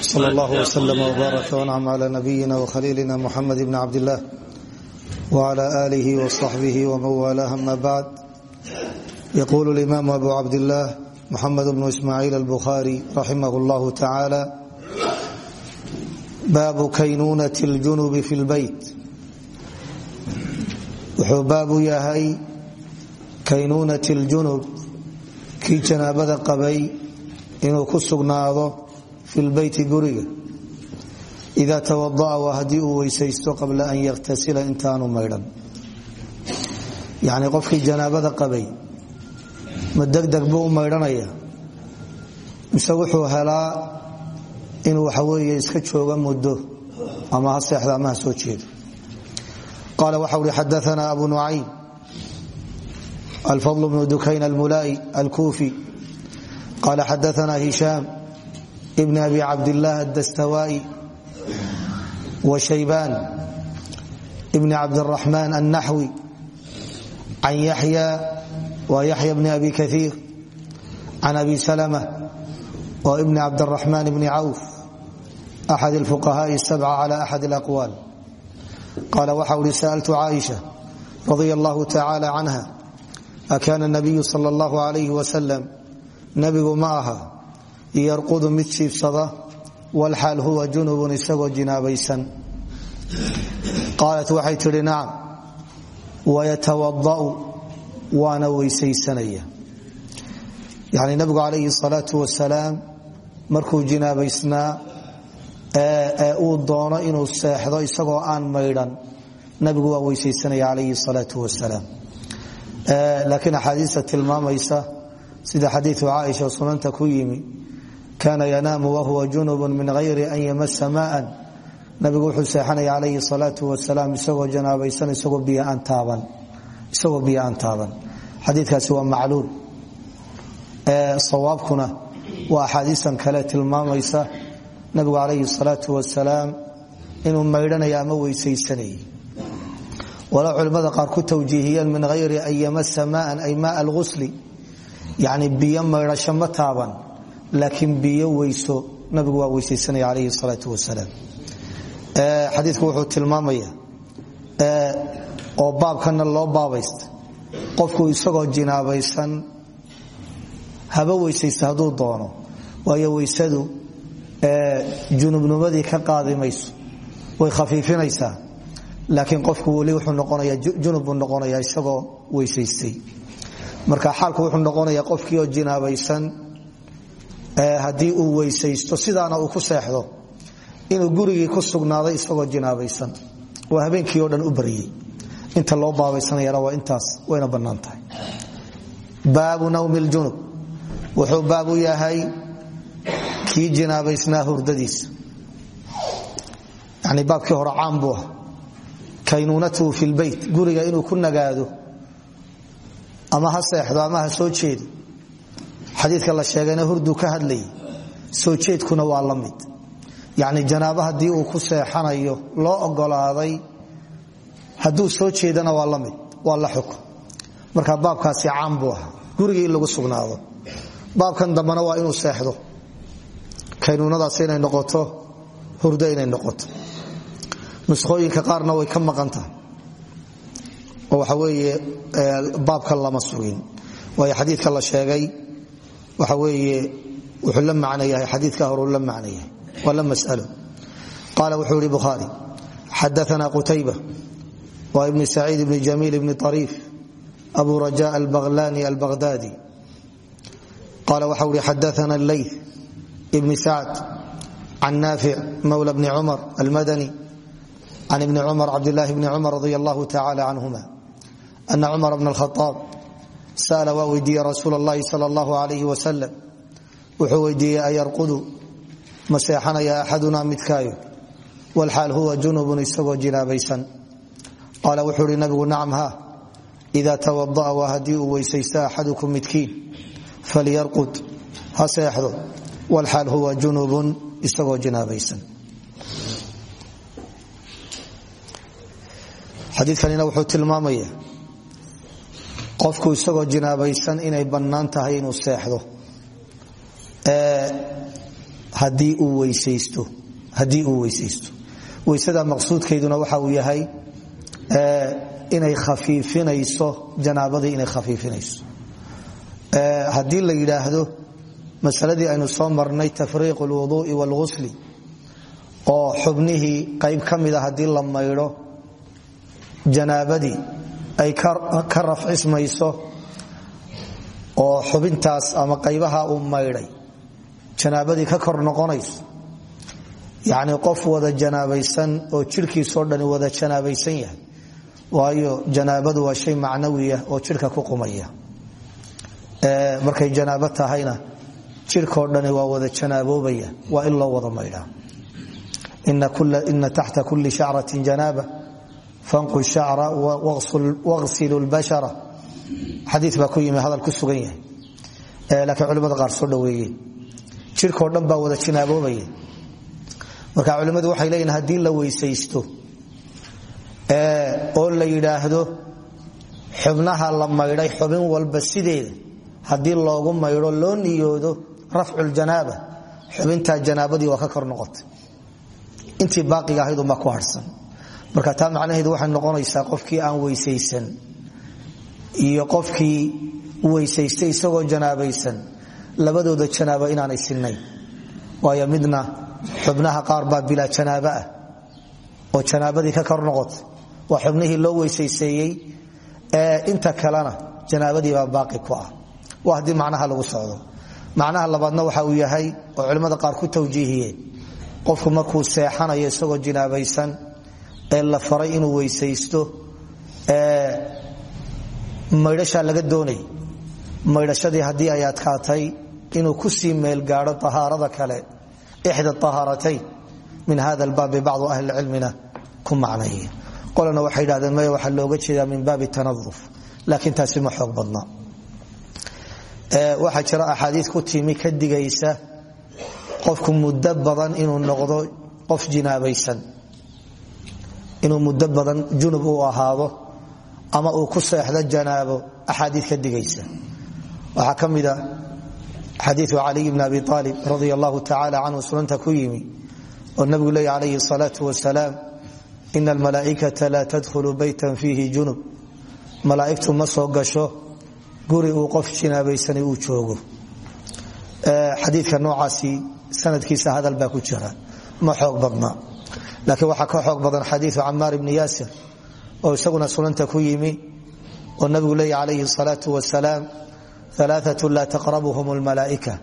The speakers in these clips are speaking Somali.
sala allah wslm wbaarak wncm cla nabiyina wkhaliilina muxamed bni cabdillaah wcla aalihi wsaxbihi wman waalaah ama bacd yaquulu limaam abu cabdillaah muxamed bnu ismaaciil albukhaari raximah llahu tacaala baabu kaynuunat ljunubi fi lbeyt wuxuu baabu yahay kaynuunat ljunub kii janaabada qabay inuu ku sugnaado lbeyti guriga. Ida tawadaa waa haddii uu weysaysto qabla an yaktasila intaanu maydhan. Yacni qofkii janaabada qabay ma degdeg buu u maydhanaya. Mise wuxuu helaa inuu waxaweeye iska jooga muddo ama ha seexda ama ha soo jeedo. Qaala waxa uhi xadaana abu nucaym ibn abi cabdilaah adastawai wa shaybaan ibn cabdiraxmaan annaxwi can yaxya wa yaxya bni abi kaiir can abi salma wa ibn cabdiraxmaan bni cawf axad alfuqahaai sabca cala axad alaqwaal qaala waxau ihi sa'altu caaisha radia allahu tacaala canha akaana nabiyu sal allahu alayh wasalam nabigu ma aha yarqudu mid jiibsada wlxaal huwa junubun isagoo jinaabaysan. Qaalat waxay tidhi nacam wayatawada'u waana weysaysanaya. Yani nabigu calayhi salaau wasalaam markuu jinaabaysnaa ee uu doono inuu seexdo isagoo aan maydhan nabigu waa weysaysanaya calayhi salaau wasalaam laakiin axaadiista tilmaamaysa sida xadiiu caaisha sunanta ku yimi kaana yanaamu wahuwa junub min hayri an yamasa maan nabigu wuxuu seexanaya calayhi salaau wasalaam isagoo janaabaysan isagoo biyo aan taaban xadiikaasi waa macluul. Sawaabkuna waa axaadiisan kale tilmaamaysa nabigu calayhi salaau wasalaam inuu maydhanaya ama weysaysanayay. Walow culimmada qaar ku tawjiihiyeen min hayri an yamasa maan ay maa alghusli. Yani biyo maydhasho ma taaban laakiin biyo weyso nabigu waa weysaysanaya alayhi salaau wasalaam. Xadiiku wuxuu tilmaamaya oo baabkana loo baabaysta qofku isagoo jinaabaysan haba weysaysta hadduu doono waayo weysadu junubnimadii ka qaadi mayso way khafiifinaysaa. Laakiin qofku weli wuxuu noqonaya junub noqonaya isagoo weysaystay. Marka xaalku wuxuu noqonaya qofkii oo jinaabaysan haddii uu weysaysto sidaana uu ku seexdo. Inuu gurigii ku sugnaaday isagoo jinaabaysan. Waa habeenkii oo dhan u baryey inta loo baabaysanayana waa intaas wayna bannaan tahay. Baabu nawmi wuxuu baabu yahay kii jinaabaysnaa hurdadiisa yani baabkii hore caam buu ah kaynuunatuhu fi guriga inuu ku nagaado ama ha seexdo ama ha soo jeedo xadiika la sheegayna hurdu ka hadlayay soo jeedkuna waa la mid. Yani janaabo haddii uu ku seexanayo loo ogolaaday hadduu soo jeedana waa la mid waa la xukm marka baabkaasi caam buu ahaa. Gurigii lagu sugnaado. Baabkan dambena waa inuu seexdo. Kaynuunadaas inay noqoto hurdo inay noqoto. Nuskhooyinka qaarna way ka maqantahay. Oo waxa weeye baabkan lama sugin. Waayo xadiidka la sheegay waxa weeye wuxuu la macno yahay xadiidka horuu la macno yahay waa mas'alo. Qaala wuxuu ihi bukhaari xadaana qutayba waa ibni saciid ibni jamiil ibni طariif abu raja albaghlani albaghdadi. Qaala waxau ihi xadaana leyth ibni sacd can naafic mawla bni cumar almadani can ibni cumar cabdilaahi bni cumar radi allahu tacala canhuma ana cumar bna alkhaaab sa'ala waa weydiiye rasuul اllahi sal اllahu alayh wasalam wuxuu weydiiyey ayarqudu ma seexanaya axaduna midkaayo? Walxaal huwa junubun isagoo jinaabaysan qaala wuxuu ihi nabigu nacam ha ida tawada'a waa haddii uu weysaysto axadukum midkiin falyarqud ha seexdo. Walxaal huwa junubun isagoo jinaabaysan qofku isagoo jinaabaysan inay bannaan tahay inuu seexdo haddii uu weysaysto weysada maqsuudkeyduna waxa uu yahay inay khafiifinayso janaabadii inay khafiifinayso. Haddii la yidhaahdo masaladii aynu soo marnay tafriiq alwuduu'i waalghusli oo xubnihii qayb ka mida haddii la maydho janaabadii ay ka rafcismayso oo xubintaas ama qaybaha uu maydhay janaabadii ka kor noqonayso. Yacni qof wada janaabaysan oo jidhkiisoo dhani wada janaabaysan yahay waayo janaabadu waa shay macnawiya oo jidhka ku qumaya. Markay janaabo tahayna jidhkoo dhani waa wada janaaboobaya waa in loo wada maydhaa. Ina taxta kuli shacratin janaaba fanqu shacra waqsilu lbashara xadii baa ku yimi hadal ku sugan yahay. Laakiin culimada qaar soo dhaweeyeen jidhkoo dhan baa wada janaaboobaya marka culimmadu waxay leeyihiin haddii la weysaysto oo la yidhaahdo xubnaha la maydhay xubin walba sideeda haddii loogu maydho loo niyoodo rafculjanaaba xubintaa janaabadii waa ka kor noqotay marka taa macnaheedu waxay noqonaysaa qofkii aan weysaysan iyo qofkii weysaystay isagoo janaabaysan labadooda janaaba inaanay sinnayn waayo midna xubnaha qaar baa janaaba ah oo janaabadii ka kor noqotay waa xubnihii loo weysayseeyey ee inta kalena janaabadii baa baaqi ku ah. Waa macnaha lagu socdo. Macnaha labaadna waxa uu yahay oo culimmada qaar ku tawjiihiyeen. Qofku markuu seexanayo isagoo jinaabaysan ee la faray inuu weysaysto maydhashaa laga doonay. Maydhashadii haddii ay adkaatay inuu ku sii meel gaadho ahaarada kale ixda ahaaratayn min hada albaabi bacdu ahli cilmina ku macnaya qolana waxay yidhahdeen maya waxaa looga jeedaa min baabi tanaduf. Laakiin taasi ma xoog badna. Jira axaadiis ku timi ka digaysa qofku muddo badan inuu noqdo qof jinaabaysan inuu muddo badan junub uu ahaado ama uu ku seexdo janaabo axaadii ka digaysa. Waxaa ka mida xadiiu caliy abi aalib radi allahu tacala sunanta ku yimi oo nabigu leey calayhi salaau wasalaam ina almalaaikata laa tadkhulu beytan fiihi junub. Malaaigtu ma gasho guri uu qof jinaabaysanay uu joogo. Xadiika noocaasi sanadkiisa hadal ku jira. Ma xoog badna laakiin waxaa ka xoog badan xadiiu camaar bni yaasir oo isaguna sunanta ku yimi oo nabigu leey calayhi salaau wasalaam alaaatu laa taqrabuhum lmalaaika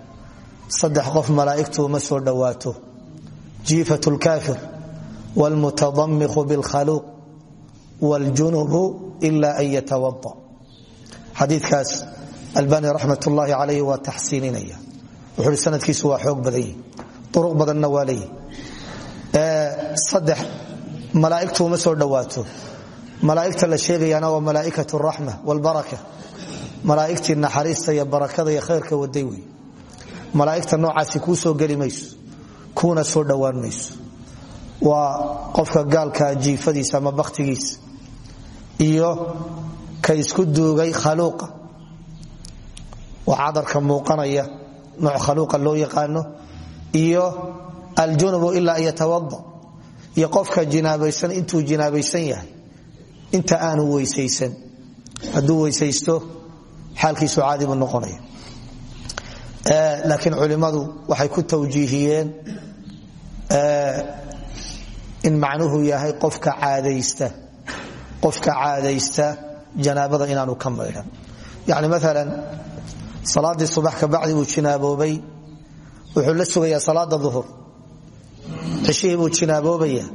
saddex qof malaaigtu ma soo dhowaato. Jiifat lkaafir wlmutadamiqu bilkhaluuq wljunubu ila an yatawada xadiikaas albani raxmat calayh waa taxsiininaya. Wuxuu i sanadkiisu waa xoog badan yihi uruq badanna waa leeyihi saddex malaaigtu uma soo dhowaato malaaigta la sheegayaana waa malaa'ikat raxma wlbaraka malaaigtii naxariista iyo barakada iyo khayrka waday wey. Malaaigta noocaasi kuu soo geli kuuna soo dhowaan waa qofka gaalka jiifadiisa ama bakhtigiisa iyo ka isku duugay khaluuqa. Waa cadarka muuqanaya nooc khaluuqa loo yaqaano iyo aljunubu ilaa an yatawada iyo qofka jinaabaysan yahay inta aanu weysaysan. Hadduu weysaysto xaalkiisu caadi buu noqonaya laakiin culimmadu waxay ku tawjiihiyeen in macnuhu yahay qofka caadaysta. Qofka caadaysta janaabada inaanu ka maydhan. Yani salaadii subax kabacdi uu jinaaboobay wuxuu la sugayaa salaada duhur cishihii buu jinaaboobaya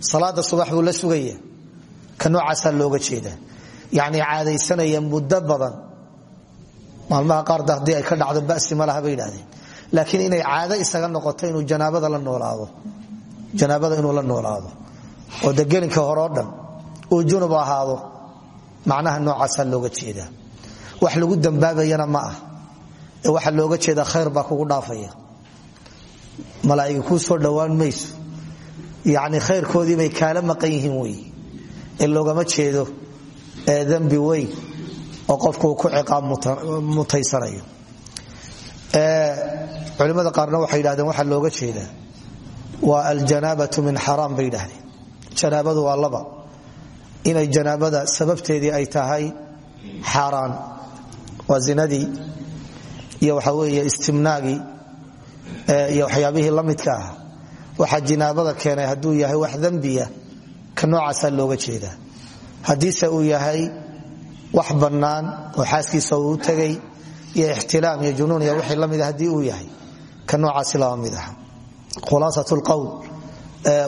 salaada subax buu la sugaya. Ka noocaasaa looga jeedaa. Yani caadaysanaya muddo badan. Maalmaha qaarda haddii ay ka dhacdo basi ma laha bay yidhahdeen laakiin inay caado isaga noqoto inuu janaabada la noolaado. Janaabada inuu la noolaado. Oo de gelinka horeo dhan uu junub ahaado. Macnaha noocaasaa looga jeedaa. Wax lagu dambaabayana ma ah. Ee looga jeedaa khayr baa kugu dhaafaya. Malaa'iga kuu soo dhowaan mayso yacni khayrkoodii bay kaala maqan yihiin wey ee loogama jeedo ee dembi weyn oo qofku uu ku ciqaab mutaysanayo. Culimmada qaarna waxay yidhahdeen waxaa looga jeedaa waa aljanaabatu min xaraam bay yidhahdeen janaabadu waa laba. Inay janaabada sababteedii ay tahay xaaraan waa zinadii iyo waxa weeye istimnaagii iyo waxyaabihii la midka ah waxaa jinaabada keenay hadduu yahay wax dembiya ka noocaasaa looga jeedaa. Haddiise uu yahay wax bannaan oo xaaskiisa uu tegay iyo ixtilaam iyo junuun iyo wixii lamida haddii uu yahay ka noocaasi lama mid aha khulaasat lqowl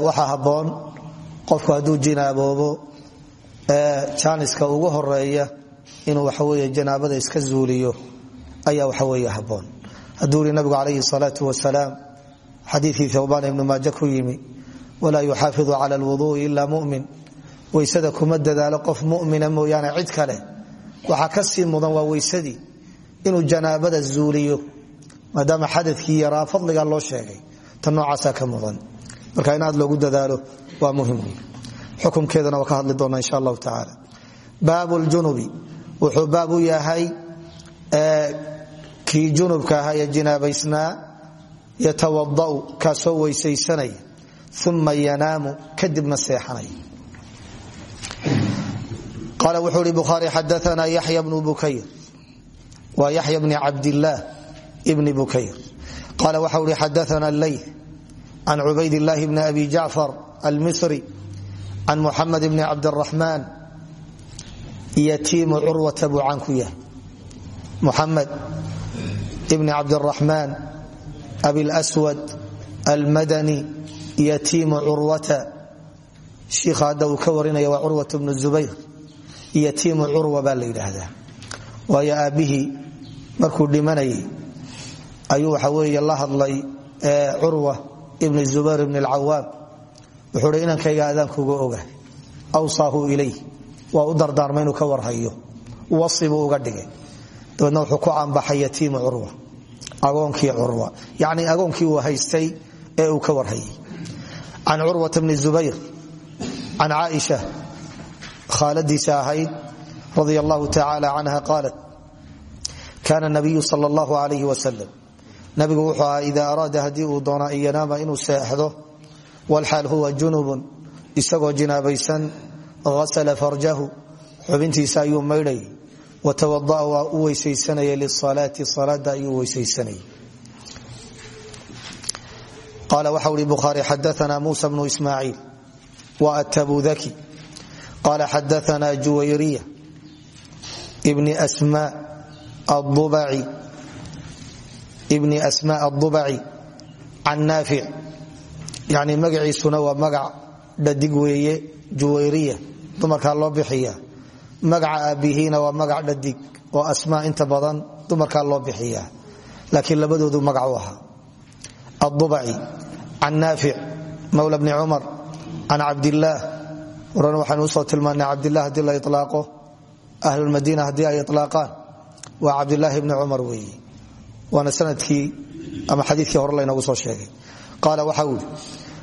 waxaa habboon qofku hadduu jinaaboobo jaaniska ugu horreeya inuu waxaweye janaabada iska zuuliyo ayaa waxaweye habboon. Hadduu uri nabigu salaau wasalaam xadiikii thawbaan ibnu maaje ku yimi walaa yuxaafidu cala lwuduui ila mumin. Weysada kuma dadaalo qof mumina mooyaane cid kale. Waxaa ka sii mudan waa weysadii inuu janaabada zuuliyo maadaama xadadkii yaraa fadliga loo sheegay. Tan noocaasaa ka mudan. Marka in aad loogu dadaalo waa muhiim xukumkeedana waa ka hadli doona insha allahu tacaala. Baabu ljunubi wuxuu baab u yahay kii yatawadau kaasoo weysaysanaya uma yanaamu kadibna seexanaya qaala wuxuu hi bukhaari xadaana yaxya bnu bukayr. Waa yaxya bni cabdillaah bni bukayr. Qaala waxau hi xadaana leyth can cubayd illaahi bni abi jacfar almisri can muxamed bni cabdiraxmaan yatiimu curwata buu caan ku yahay muxamed bni cabdiraxmaan abilswad almadani yatiimu curwata shiikha hadda uu ka warinaya waa curwat bnu zubayr yatiimu curwa baa la yidhaahdaa waayo aabbihii markuu dhimanayay ayuu waxa weeye la hadlay curwa ibni zubayr ibni alcawaam wuxuu hi inankayga aadaankuuga ogahay awsaahu ilayh waa u dardaarma inuu ka warhayo agoonkii curwa yacni agoonkii uu haystay ee uu ka warhayay can curwata bni zubayr can caaisha khaaladiisa ahayd radia allahu tacaala canha qaalat kaana nabiyu sal allahu alayh nabigu wuxuu ahaa ida araada haddii uu doona an yanaama inuu seexdo walxaal huwa junubun. Isagoo jinaabaysan asla farjahu. Xubintiisa ayuu maydhay watawadaa waa u weysaysanaya lisalaati salaada ayuu weysaysanaya qaala waxa ui bukhaari xadaana musa bnu ismaaciil wa atabudaki qaala xadaana juwayriya bni asma adubaci can naafic. Yani magaciisuna waa magac dhadig weeye juwayriya dumarkaa loo bixiya magaca aabihiina waa magac dhadig oo asmaa inta badan dumarkaa loo bixiya laakiin labadoodu magac u ahaa. Adubaci can naafic mawla bni cumar can cabdillaah horena waxaanu u soo tilmaanay cabdilah haddii la ilaaqo ahlulmadiina haddii ay ilaaqaan waa cabdilaahi bni cumar weeye waana sannadkii ama xadiikii hore laynoogu soo sheegay. Qaala waxa uu yidhi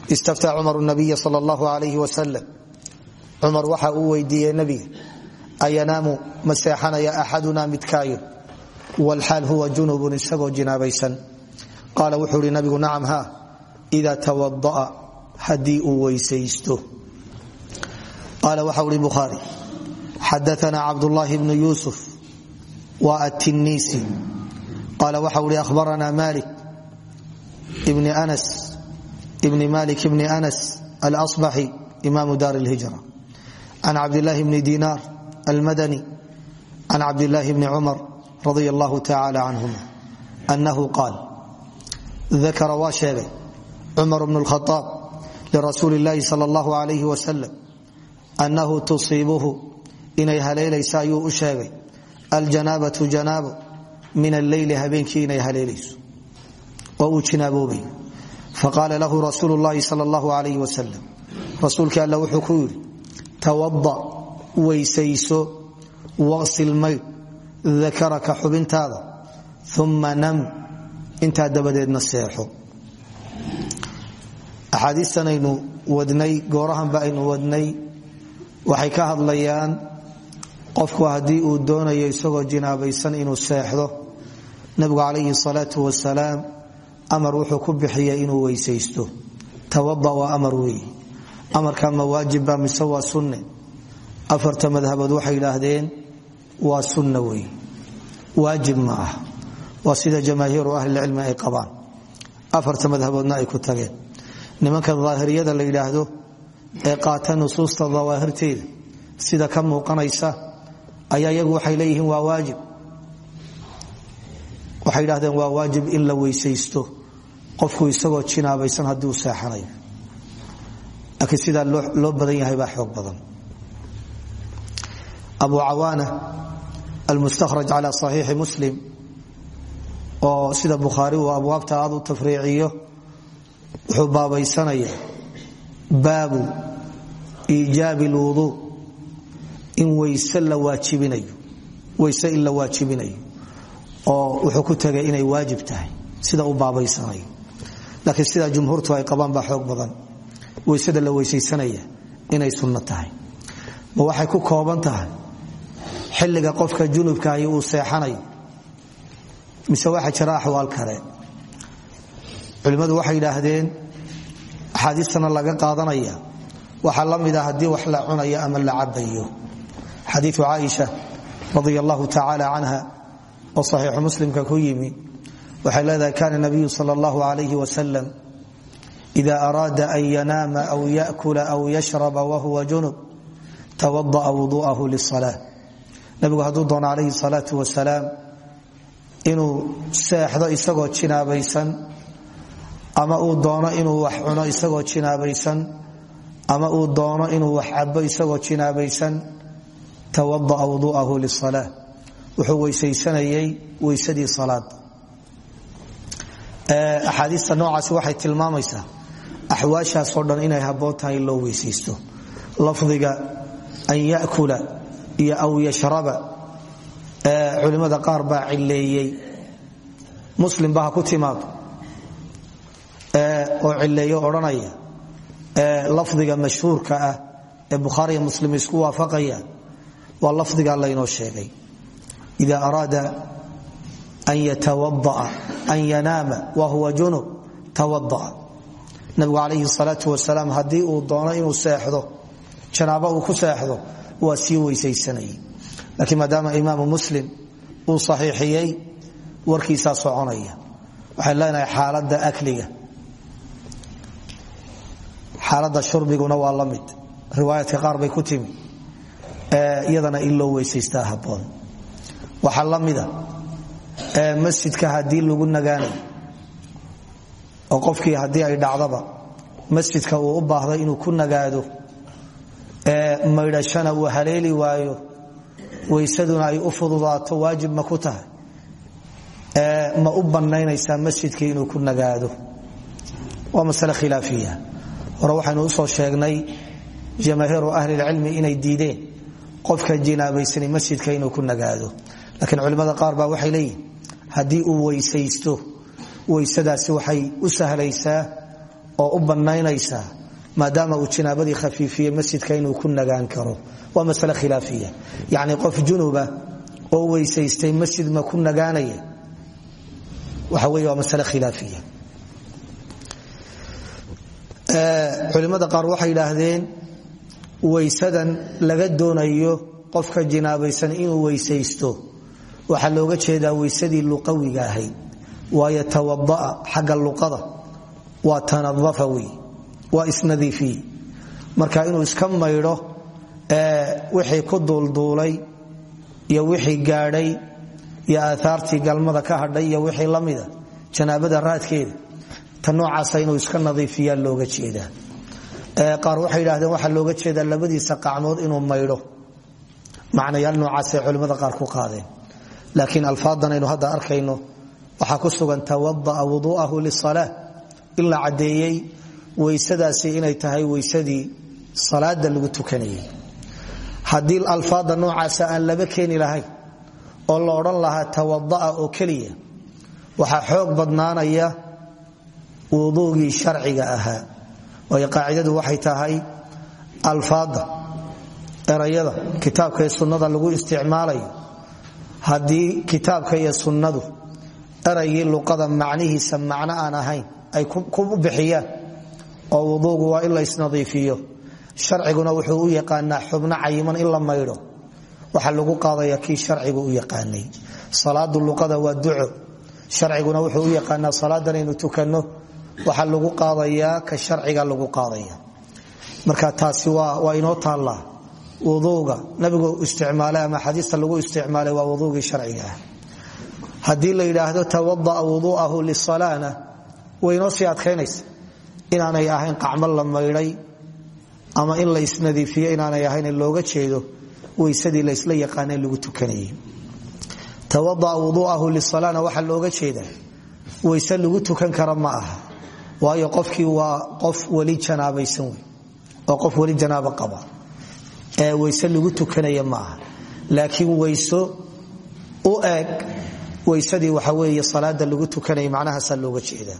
istaftaa cumaru nabiya sal allahu alayh wasalam cumar waxa uu weydiiyey nebiga ayanaamu ma seexanaya axaduna midkaayo. Walxaal huwa junubun isagoo jinaabaysan. Qaala wuxuu ihi nabigu nacam ha ida tawadaa haddii uu weysaysto. Qaala waxa uhi bukhaari xadaana cabdulaahi bnu yuusuf wa atiniisi qaala waxa uhi ahbarana malik bni anas bni malik bni anas alasbaxi imaamu daar lhijra can dinaar almadani can cabdilaahi bni cumar radia allahu tacala canhuma anahu qaal dakara waa sheegay cumar bnu lkhaaab lirasuuli llaahi sal allahu alayh wasalam annahu tusiibuhu inay haleelaysa ayuu u sheegay aljanaabatu janaabo min alleyli habeenkii inay haleelayso oo uu jinaaboobayo faqaala lahu rasuulu llahi sal allahu alayh wasalam rasuulkii alla wuxuu ku yidhi tawada weysayso waqsil maydh dakaraka xubintaada uma nam intaa dabadeedna seexo. Axaadiistan aynu wadnay goorahanba aynu wadnay waxay ka hadlayaan qofku haddii uu doonayo isagoo jinaabaysan inuu seexdo nabigu calayhi salaatu wasalaam amar wuxuu ku bixiyay inuu weysaysto. Tawada waa amar weeye amarka ma waajibba mise waa sunne afarta madhabood waxay yidhaahdeen waa sunna weeye waajib ma ah waa sida jamaahiiru ahlilcilmi ay qabaan. Afarta madhaboodna ay ku tageen. Nimanka daahiriyada la yidhaahdo ee qaata nusuusta dawaahirteeda sida ka muuqanaysa ayaa iyagu waxay leeyihiin waa waajib. Waxay yidhahdeen waa waajib in la weysaysto qofku isagoo jinaabaysan haddii uu seexanayo laakiin loo badan yahay baa xoog badan abu cawaana almustakhraj cala saxiixi muslim oo sida bukhaari uu abwaabta aad u tafriiciyo wuxuu baabaysanaya baabu iijaabi lwuduu in weyse la waajibinayo weyse in la waajibinayo oo wuxuu ku tegay inay waajib tahay sida u baabaysanayo. Laakiin sida jumhuurtu xilliga qofka junubkaahi uu seexanayo mise waxaa jira axwaal kale. Culimmadu waxay yidhaahdeen axaadiistana laga qaadanaya. Waxaa la mid a haddii wax la cunayo ama la cabayo xadiiu caaisha radi allahu tacaala canha oo saxiixu muslimka ku yimi leedahay kana nabiyu sal allahu alayh wasalam ida araada an yanaama aw yakula aw yashraba wahuwa junub tawada'a wudu'ahu lisala nabigu hadduu doono calayhi salaatu wasalaam inuu seexdo isagoo jinaabaysan ama uu doono inuu wax cuno isagoo jinaabaysan ama uu doono inuu wax cabo isagoo jinaabaysan tawadaa wuduuahu lisala wuxuu weysaysanayay weysadii salaada axaadiista noocaasi waxay tilmaamaysaa axwaashaasoo dhan inay habboon loo weysaysto. Lafdiga an yakula iyo aw yashraba. Culimmada qaar baa cileeyey muslim baa ku timaado. Oo cileeyo odhanaya. Lafdiga mashhuurka ah ee bukhaariya muslim isku waafaqayaan waa lafdigaa laynoo sheegay. Ida araada an yatawadaa an yanaama wa huwa junub tawadaa nabigu calayhi salaatu wasalaam haddii uu doono inuu seexdo janaabo uu ku seexdo waa sii weysaysanayay. Laakiin maadaama imaamu muslim uu saxiixiyey warkiisaa soconaya. Waxaan leenahay xaalada akliga. Xaalada shurbiguna waa la mid. Riwaayaadka qaar bay ku timi. Iyadana in loo weysaystaa haboon waxaa la mida masjidka haddii lagu nagaanayo oo qofkii haddii u baahday inuu ku nagaado maydhashana uu haleeli waayo. Weysaduna ay u fududaato waajib ma ku tahay. Ma u banaynaysaa masjidkii inuu ku nagaado. Waa masale khilaafiya. Hore waxaynu u soo sheegnay jamaahiiru ahlilcilmi inay diideen qofka jinaabaysani masjidka inuu ku nagaado. Laakiin culimmada qaar baa waxay leeyihiin haddii uu weysaysto weysadaasi waxay u sahlaysaa oo u bannaynaysaa maadaama uu jinaabadii khafiifiye masjidka inuu ku nagaan karo. Waa masale khilaafiya. Yacni qof junuba oo weysaystay masjid ma ku nagaanaya waxa wey waa masale khilaafiya. Culimmada qaar waxay yidhaahdeen weysadan laga doonayo qofka jinaabaysan inuu weysaysto. Waxaa looga jeedaa weysadii luqawiga ahayd. Waayo tawadaa xagga luqada. Waa tanadafa wey waa isnadiifiye marka inuu iska maydho wixii ku duulduulay iyo wixii gaadhay iyo aaaartii galmada ka hadhay iyo wixii lamida janaabada raadkeeda ta noocaasa inuu iska nadiifiyaa looga jeedaa. Qaar waxay yidhahdeen waxaa looga jeedaa labadiisa qacmood inuu maydho macnayaal noocaasay culimmada qaar ku qaadeen. Laakiin alfaadan aynu hadda arkayno waxaa ku sugan tawadaa wuduuahu lisala in la caddeeyey weysadaasi inay tahay weysadii salaada lagu tukanayay. Haddii alfaada noocaasa aan laba keeni lahayn oo la odhan lahaa tawadaa oo keliya waxaa xoog badnaanaya wuduugii sharciga ahaa. Waayo qaacidadu waxay tahay alfaada erayada kitaabka iyo sunnada lagu isticmaalayo. Haddii kitaabka iyo sunnadu eraygii luqada macnihiisa macno aan ahayn ay ku bixiyaan oo wuduugu waa in la isnadiifiyo. Sharciguna wuxuu u yaqaanaa xubno cayiman in la maydho. Waxa lagu qaadaya kii sharcigu u yaqaanay. Salaadu luqada waa duco. Sharciguna wuxuu u yaqaanaa salaadan aynu tukanno. Waxa lagu qaadayaa ka sharciga lagu qaadaya. Marka taasi waa inoo taallaa wuduuga nabigu isticmaalay ama xadiista lagu isticmaalay waa wuduugii sharciga ah. Haddii la yidhaahdo tawadaa wuduuahu lisalana way inoo sii adkaynaysa inaanay ahayn qacmo la maydhay ama in la isnadiifiyo inaanay ahayn looga jeedo weysadii laysla yaqaanay lagu tukanayay. Tawadaa wuduuahu lisalana waxaa looga jeedaa weyse lagu tukan kara ma aha. Waayo qofkii waa qof weli janaabaysan wey oo qof weli janaabo qaba. Ee weyse lagu tukanaya ma aha. Laakiin weyso u eg weysadii waxa weeye salaada lagu tukanaya macnahaasaa looga jeedaa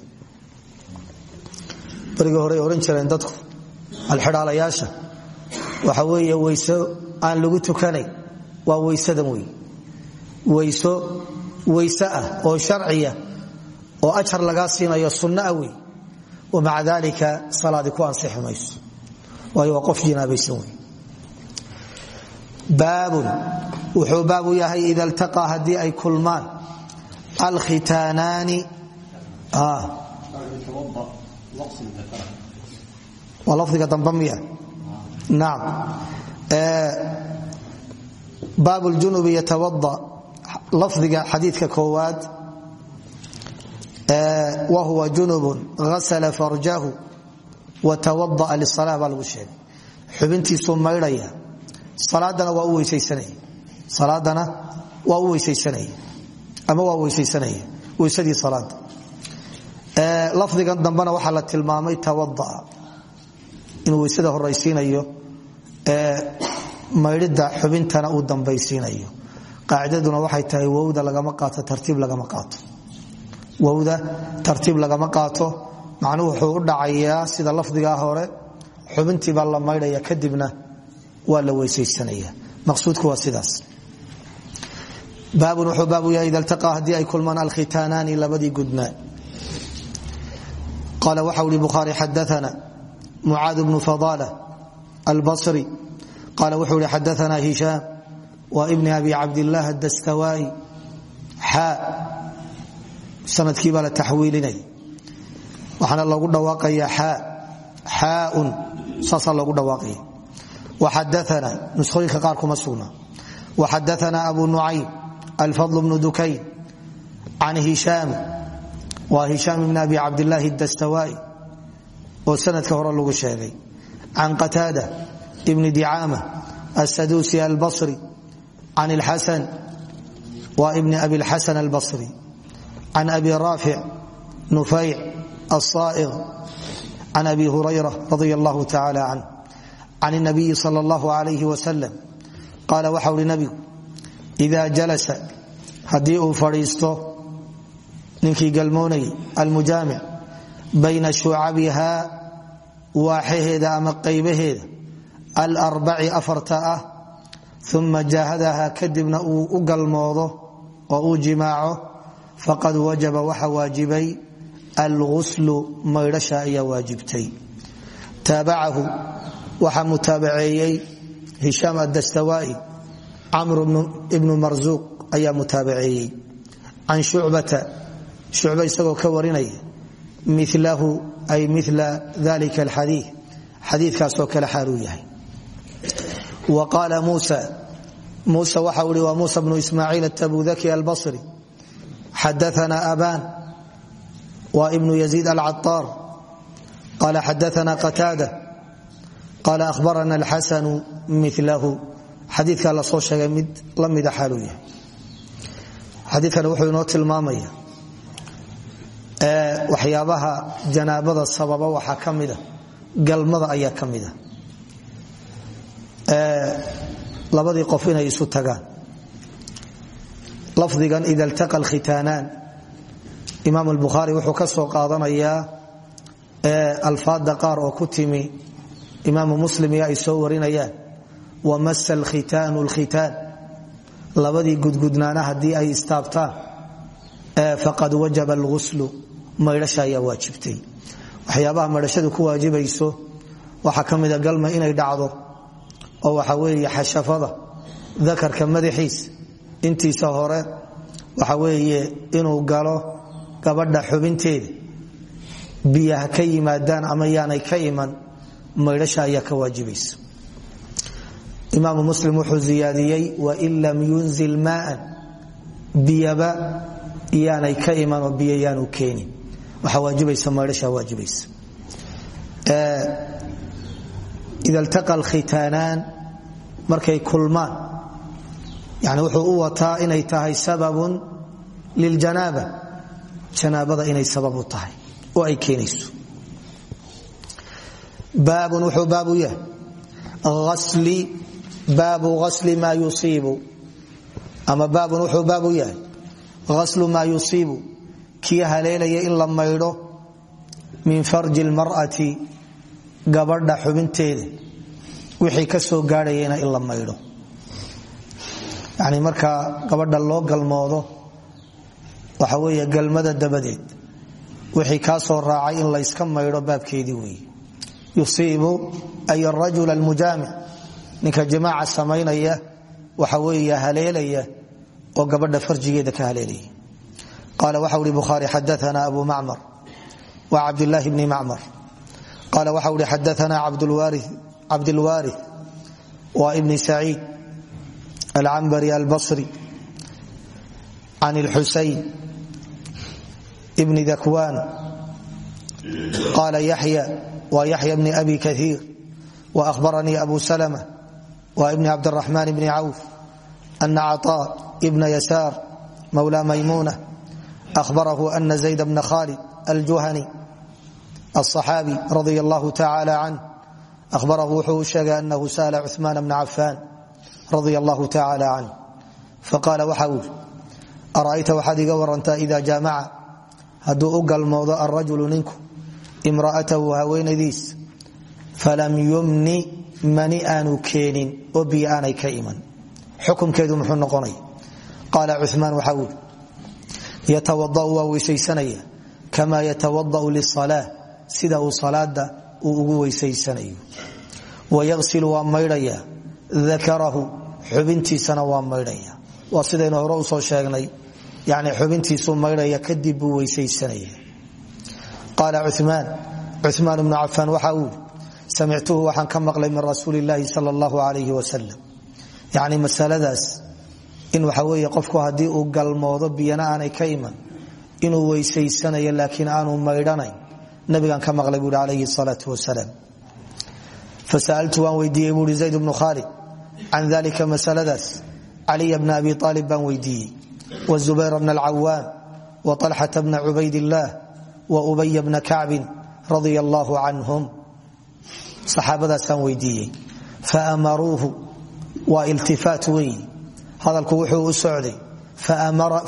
barigii horey ohan jireen dadku alxidhaalayaasha. Waxa weeye weyso aan lagu tukanayn waa weysadan wey weyso weyse ah oo sharciya oo ajar lagaa siinayo sunno ah wey wamaca dalika salaadi ku ansixi mayso. Waayo waa qof jinaabaysan wey baabun wuxuu baabu yahay ida iltaqaa haddii ay kulmaan waa lafdiga dambe miya? Naam. Baab ljunubi yatawada lafdiga xadiidka koowaad wahuwa junubun asla farjahu watawadaa lisala baa lagu sheegay. Xubintiisuu maydhaya. Salaadana waa u weysaysanaya ama waa weysaysanaya weysadii salaada lafdigan dambena waxaa la tilmaamay tawadaa inuu weysada horaysiinayo maydhida xubintana uu dambaysiinayo. Qaacidaduna waxay tahay wowda lagama qaato tartiib lagama qaato. Wowda tartiib lagama qaato macnuhu wuxuu u dhacayaa sida lafdigaa hore xubintii baa la maydhaya kadibna waa la weysaysanaya. Maqsuudku waa sidaas. Baabun wuxuu baabu yahay ida iltaqaa haddii ay kulmaan alkhitaanaani labadii gudnaa qaala waxa uhi bukhaari xadaana mucaad bnu fadaala albasri qaala wuxuu ihi xadaana hishaam wa ibni abi cabdillaah adastawaa'i xaa sannadkii baa la taxwiilinaya waxaana loogu dhawaaqaya xaaun saasaa loogu dhawaaqaya waxadaana nuskhooyinka qaar kuma sugna waxadaana abu nucaym alfadl bnu dukayn can hishaam waa hishaam ibn abi cabdilaahi dastawaai oo sanadka hore lagu sheegay. Can qataada ibni dicaama asaduusi albasri can ilxasan waa ibni abi lxasan albasri. Can abi raafic nufayc asaa'iq can abi hurayra radi allahu tacaala canh can اnabiyi sal اllahu alayh wasalam qaala waxa uhi nabigu ida jalasa haddii uu ninkii galmoonayay almujaamic bayna shucabiha waaxaheeda ama qaybaheeda alarbaci afarta ah uma jaahadaha kadibna u galmoodo oo uu jimaaco faqad wajaba waxa waajibay alguslu maydhasha ayaa waajibtay. Taabacahu waxaa mutaabaceeyey hishaam adastawaa'i camr ibnu marsuuq ayaa mutaabaceeyey can shucbata shucba isagoo ka warinaya milahu ay mila dalika alxadii xadiikaasoo kale xaaluu yahay. Wa qaala muusa muuse waxa ui waa muusa bnu ismaaciil atabudaki albasri xadaana aban wa ibnu yaziid alcaطaar qala xadaana qataada qala ahbarana alxasanu milahu xadiikaa la soo sheegay mid la mida xaaluu yahay. Xadiikani wuxuu inoo tilmaamaya waxyaabaha janaabada sababa waxaa ka mida galmada ayaa ka mida labadii qof inay isu tagaan. Lafdigan ida iltaqa alkhitaanaan imaam albukhaari wuxuu ka soo qaadanayaa alfaada qaar oo ku timi imaamu muslim iyo ay soo warinayaan. Wamasa alkhitaanu lkhitaan labadii gudgudnaana haddii ay istaabtaan faqad wajaba alghuslu maydhasha ayaa waajibtay. Waxyaabaha maydhashadu ku waajibayso waxaa ka galma inay dhacdo oo waxa weeye xashafada dakarka madaxiis intiisa hore waxa weeye inuu galo gabadha xubinteeda. Biyaha ka yimaadaan ama yaanay ka iman maydhasha ayaa ka waajibaysa. Imaamu muslim wuxuu ziyaadiyey wain lam yunzil maaan biyaba iyaanay ka iman oo keenin ltaqa alkhitaanaan markay kulmaan yani wuxuu u wataa inay tahay sababun liljanaaba janaabada inay sabab u tahay oo ay keenayso. Baabun wuxuu baabu yahay asli baabu asli maa yusiibu. Ama baabun wuxuu baabu yahay aslu maa yusiibu kii haleelaya in la maydho min farji lmar'ati gabadha xubinteeda. Wixii ka soo gaadhayana in la maydho. Yani markaa gabadha loo galmoodo waxa weeye galmada dabadeed wixii kaa soo raacay in layska maydho baabkeedii weeye. Yusiibu ay arajul almujaamic ninka jamaaca samaynaya waxa weeye haleelaya oo gabadha farjigeeda ka haleelaya qaala waxa uhi bukhaari xadaana abu macmar wa cabdillaahi bni macmar qaala waxa uhi xadaana cabdilwaari wa ibni saciid alcambari albasri can lxusayn bni dakwan qaala yaxya wa yaxya bni abi kaiir wa ahbaranii abu salma wa ibni cabdiraxmaan bni cawf ana caطaa bna yasaar mawla maymuna ahbarahu أن زيد بن khalid aljuhani aaabi radi allahu taal an ahbarahu wuxuu u sheegay anahu sala cumaan bna cafaan radi allahu taal can faqaala waxa ui ara'ayta waxaad iga warantaa ida jaamaca hadduu u galmoodo arajulu ninku imra'atahu haweenadiis falam mani aanu keenin oo biyo ka iman xukumkeedu muxuu noqonaya qaala cumaan waxa ui yatawadau waa weysaysanaya kama yatawadau lisalaa sida uu salaada uu ugu weysaysanayo wayaqsilu waa maydhaya dakarahu xubintiisana waa maydhaya. Waa sidaynu hore u soo sheegnay yani xubintiisuu maydhaya kadib buu weysaysanaya qaala cumaan cumaan bnu cafaan waxa uu samictuhu waxaan ka maqlay min rasuuli illaahi sal allahu alayh wasalam yani in waxa weeye qofku haddii uu galmoodo biyana aanay ka iman inuu weysaysanayo laakiin aanu maydhanayn nabigaan ka maqlay buui alayhi salaau wasalaam. Fasa'altu waan weydiiyey buui zayd bnu khaalid can dalika masaladaas? Caliya bna abi aalib baan weydiiyey. Wzubayr bna alcawaam waطalxata bna cubayd illaah waubaya bna kacbin radia allahu canhum saxaabadaasaan weydiiyey. Faamaruuhu waa iltifaat weyi hadalku wuxuu u socday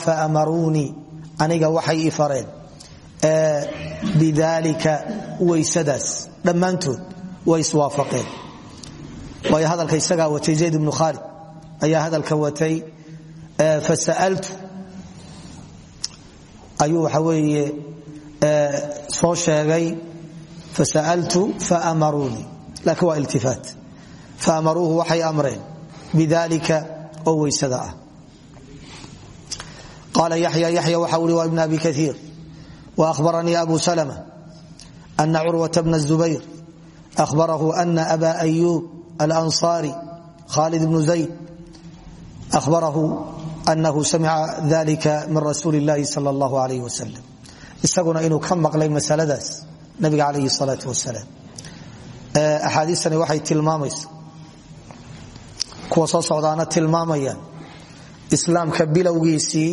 faamaruunii aniga waxay i fareen. Bidalika weysadaas dhammaantood way iswaafaqeen waayo hadalka isagaa watay zayd bnu khaalid ayaa hadalka watay fasaltu ayuu waxa soo sheegay fasaltu faamaruunii laakiin waa iltifaat. Faamaruuhu waxay amreen. Bidalika oo weysada ah qaala yaxya yaxya waxa ui waa ibn abi kaiir wa ahbaranii abu salma ana curwata bna الzubayr ahbarahu ana aba ayub alanصari khalid bnu zayd ahbarahu anahu samica dalika min rasuuli اllahi sal اllahu alayh wasalam isaguna inuu ka maqlay masaladaas nabiga calayhi salaau wasalaam axaadiistani waxay tilmaamaysa kuwa soo socdaana tilmaamayaan islaamka bilowgiisii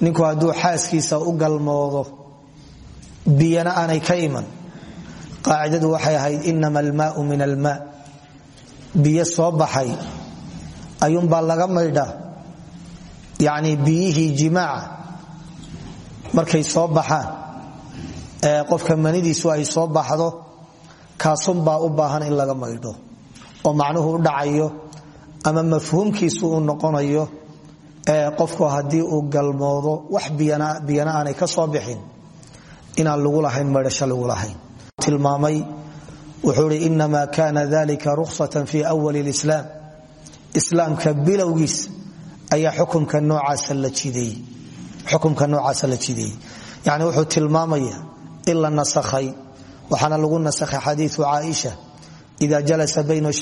ninku hadduu xaaskiisa u galmoodo biyana aanay ka iman. Qaacidadu waxay ahayd inama almaau min almaa biyo soo baxay ayuunbaa laga maydhaa. Yacni biyihii jimaaca markay soo baxaan ee qofka manidiisu ay soo baxdo kaasunbaa u baahan in laga maydho oo macnuhu u dhacayo ama mafhuumkiisu uu noqonayo qofku haddii uu galmoodo wax biyana aanay ka soo bixin inaan lagu lahayn maydhasho lagu lahayn. Tilmaamay wuxuu i inama kana dalika ruksatan fi wali lislaam. Islaamka bilowgiis ayaa xukumka noocaasa la jideeyey. Yani wuxuu tilmaamaya in nasakhay. Waxaana lagu nasakhay xadiiu caaisha ida jalasa bayna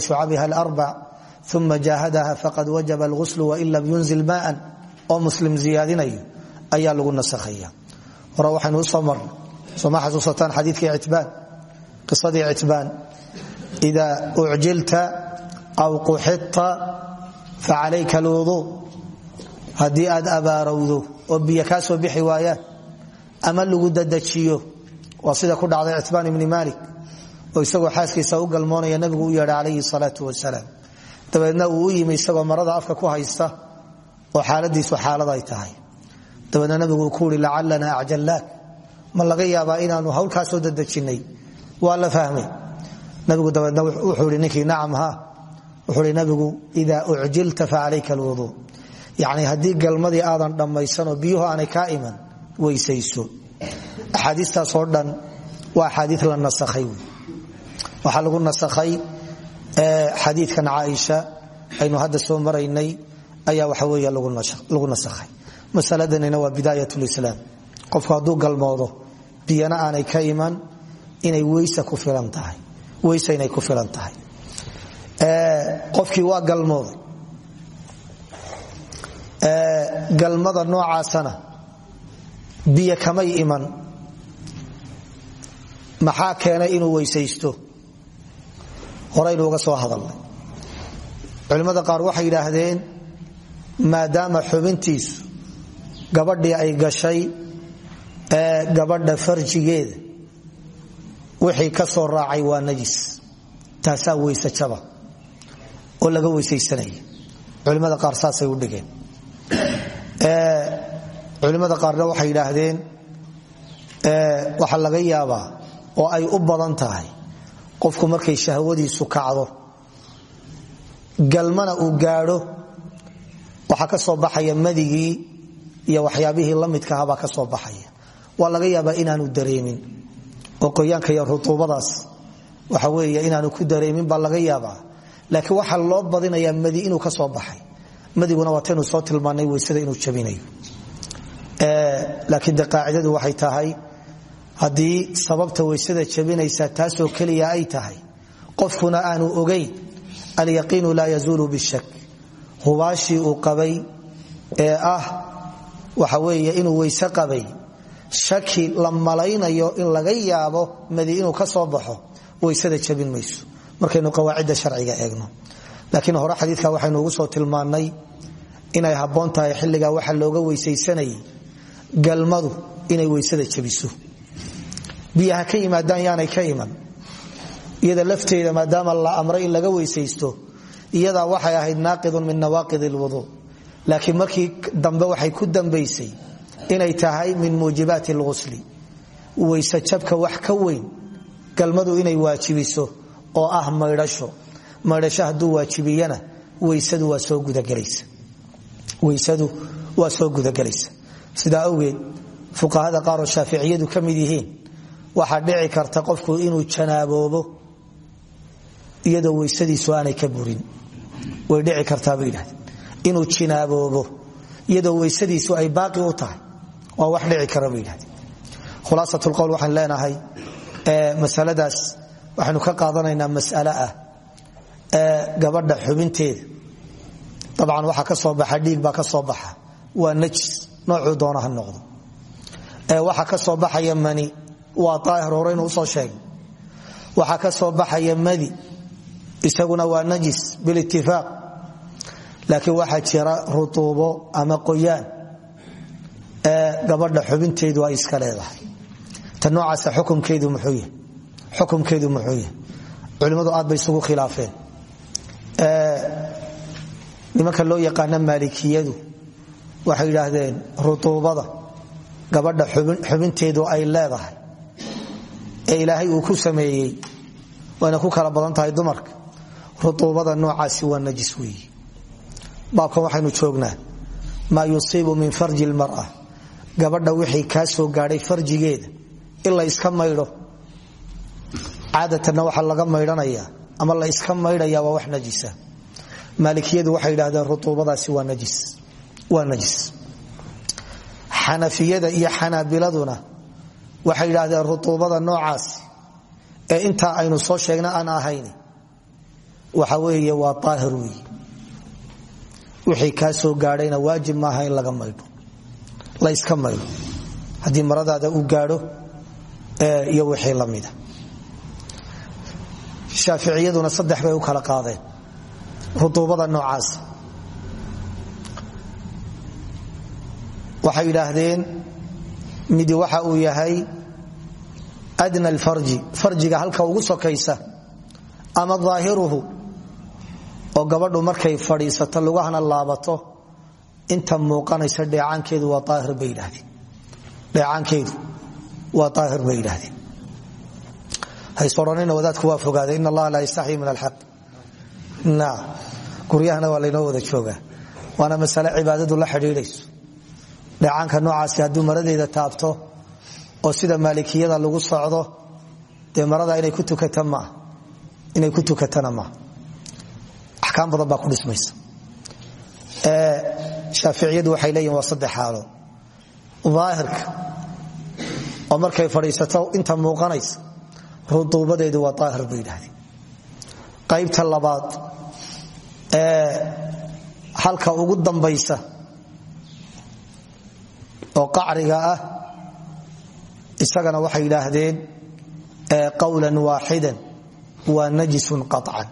shucabiha alarbac uma jahadaha faqad wajaba alghusl wain lam yunzil maan oo muslim ziyaadinayo ayaa lagu nasakhaya hore waxaynu u soo marnay sooma xasuusataan xadiikii citbaan qisadii citbaan ida ucjilta aw quxidta facalayka alwuduu haddii aad abaarowdo oo biyo kaa soo bixi waayaan ama lagu dadajiyo waa sida ku dhacday citbaan ibni maalik oo isagoo dabeedna uu yimi isagoo marada afka ku haysta oo xaaladiisu xaalad ay tahay. Dabeedna nabigu ku ui lacalana acjallaak ma laga yaabaa inaanu hawlkaa soo dadejinay. Waa la fahmay. Nabigu dabeedna wuxuu i ninkii nacam wuxuu i nabigu ida ucjilta facalayka alwuduu yacni haddii galmadii aadan dhammaysanoo biyuhu aanay kaa iman weysayso. Axaadiistaasoo dhan waa axaadii la nasakhay waxaa lagu nasakhay xadiikan caaisha aynu hadda soo maraynay ayaa waxa wey lagu nasakhay. Masaladanina waa bidaayat lislaam qofku hadduu galmoodo biyana aanay ka iman inay weyse ku filan tahay. Weyse inay ku filan tahay. Qofkii waa galmooday. Galmada noocaasana biyo kamay iman. Maxaa keenay inuu horaynu uga soo hadalnay. Culimmada qaar waxay yidhaahdeen maadaama xubintiisu gabadhii ay gashay ee gabadha farjigeeda wixii ka soo raacay waa najis. Taasaa weyse jaba oo laga weysaysanaya culimmada qaar saasay u dhigeen. Culimmada qaarna waxay yidhaahdeen waxaa laga yaabaa oo ay u badan tahay qofku markay shahwadiisu kacdo galmana uu gaadho waxaa ka soo baxaya madigii iyo waxyaabihii la midkahabaa ka soo baxaya. Waa laga yaabaa inaanu dareemin. Oo qoyaanka iyo rutuubadaas. Waxa weeye inaanu ku dareemin baa laga yaabaa. Laakiin waxaa loo badinayaa madi inuu ka soo baxay. Madiguna waataynu soo tilmaanay weysada inuu jabinayo. Laakiin de waxay tahay haddii sababta weysada jabinaysa taasoo keliya ay tahay qofkuna aanu ogayn alyaqiinu laa yazuulu bishak. Hubaashii uu qabay ee ah waxa weeye inuu weyse qabay. Shaki la in laga yaabo madi inuu ka soo baxo weysada jabin mayso. Markaynu qawaacidda sharciga eegno. Laakiin hore xadiidka waxaynu ugu soo tilmaannay inay habboon tahay xilligaa waxa looga weysaysanayay galmadu inay weysada jabiso biyaha ka yimaadaan yaanay ka iman. Iyada lafteeda maadaama la amray in laga weysaysto iyadaa waxay ahayd naaqidun min nawaaqid lwuduu laakiin markii dambe waxay ku dambaysay inay tahay min muujibaati lghusli weyse jabka wax ka weyn galmadu inay waajibiso oo ah maydhasho. Maydhasho hadduu waajibiyana weysadu waa soo gudagelaysa. Sidaa awgeed fuqahada qaaroo shaaficiyadu ka mid yihiin waxaa dhici karta qofku inuu janaaboobo iyadoo weysadiisu aanay ka burin. Way dhici kartaabay yidhahdeen inuu jinaaboobo iyadoo weysadiisu ay baaqi u tahay. Waa wax dhici kara bay yidhahdeen khulaasat lqowl waxaan leenahay masaladaas waxaynu ka qaadanaynaa mas'ale ah ee gabadha xubinteeda. Dabcan waxaa ka soo baxa dhiig baa ka soo baxa. Waa najis noocuu doona ha noqdo. Waxaa ka soo baxaya mani waa aahir horeynu u soo sheegay waxaa ka soo baxaya madi isaguna waa najis bilitifaaq laakiin waxaa jira rutuubo ama qoyaan ee gabadha xubinteedu ay iska leedahay. Ta noocaasa xukumkeedu muxuu yahay culimmadu aad bay isugu khilaafeen. Nimanka loo yaqaana maalikiyadu waxay yidhaahdeen rutuubada gabadha xubinteedu ay leedahay ee ilaahay uu ku sameeyey wayna ku kala badan tahay dumarka. Rutuubada noocaasi waa najis weeye baabkan waxaynu joognaa maa yusiibu min farji lmara gabadha wixii kaa soo gaadhay farjigeeda in iska maydho. Caadatanna waxaa laga maydhanaya ama la iska maydhaya waa wax najisa. Maalikiyadu waxay yidhahdeen rutuubadaasi waa najis. Xanafiyada iyo xanaabiladuna waxay yidhaahdeen rutuubada noocaas ee intaa aynu soo sheegna aan ahayn. Waxa weeye waa aahir wey wixii kaa soo gaadhayna waajib maaha in laga maydho. La yska maydho. Haddii maradaada uu gaadho iyo wixii lamida shaaficiyaduna saddex bay u kala qaadeen. Rutuubada noocaas. Waxay yidhaahdeen midi waxa uu yahay adna alfarji farjiga halka ugu sokaysa ama aahiruhu oo gabadhu markay fadhiisato lugahana laabato inta muuqanaysa dheecaankeedu waa aahir bay yidhahdeen haysoranina wadaadku waa fogaaday in allaha laa yastaxyi min alxaq. Na guryahana waa laynoo wada joogaa waana masale cibaadadu la xidhiidhayso dheecaanka noocaasi hadduu maradeeda taabto oo sida maalikiyada lagu socdo dee marada inay ku tukatana maaha badan baa ku dhismaysa. Shaaficiyadu waxay leeyihiin waa saddex xaalo. Daahirka oo markay fadhiisato inta muuqanaysa ruduubadeedu waa daahir bay qaybta labaad ee halka ugu dambaysa oo qacriga ah isagana waxay yidhaahdeen qawlan waaxidan waa najisun qaطcan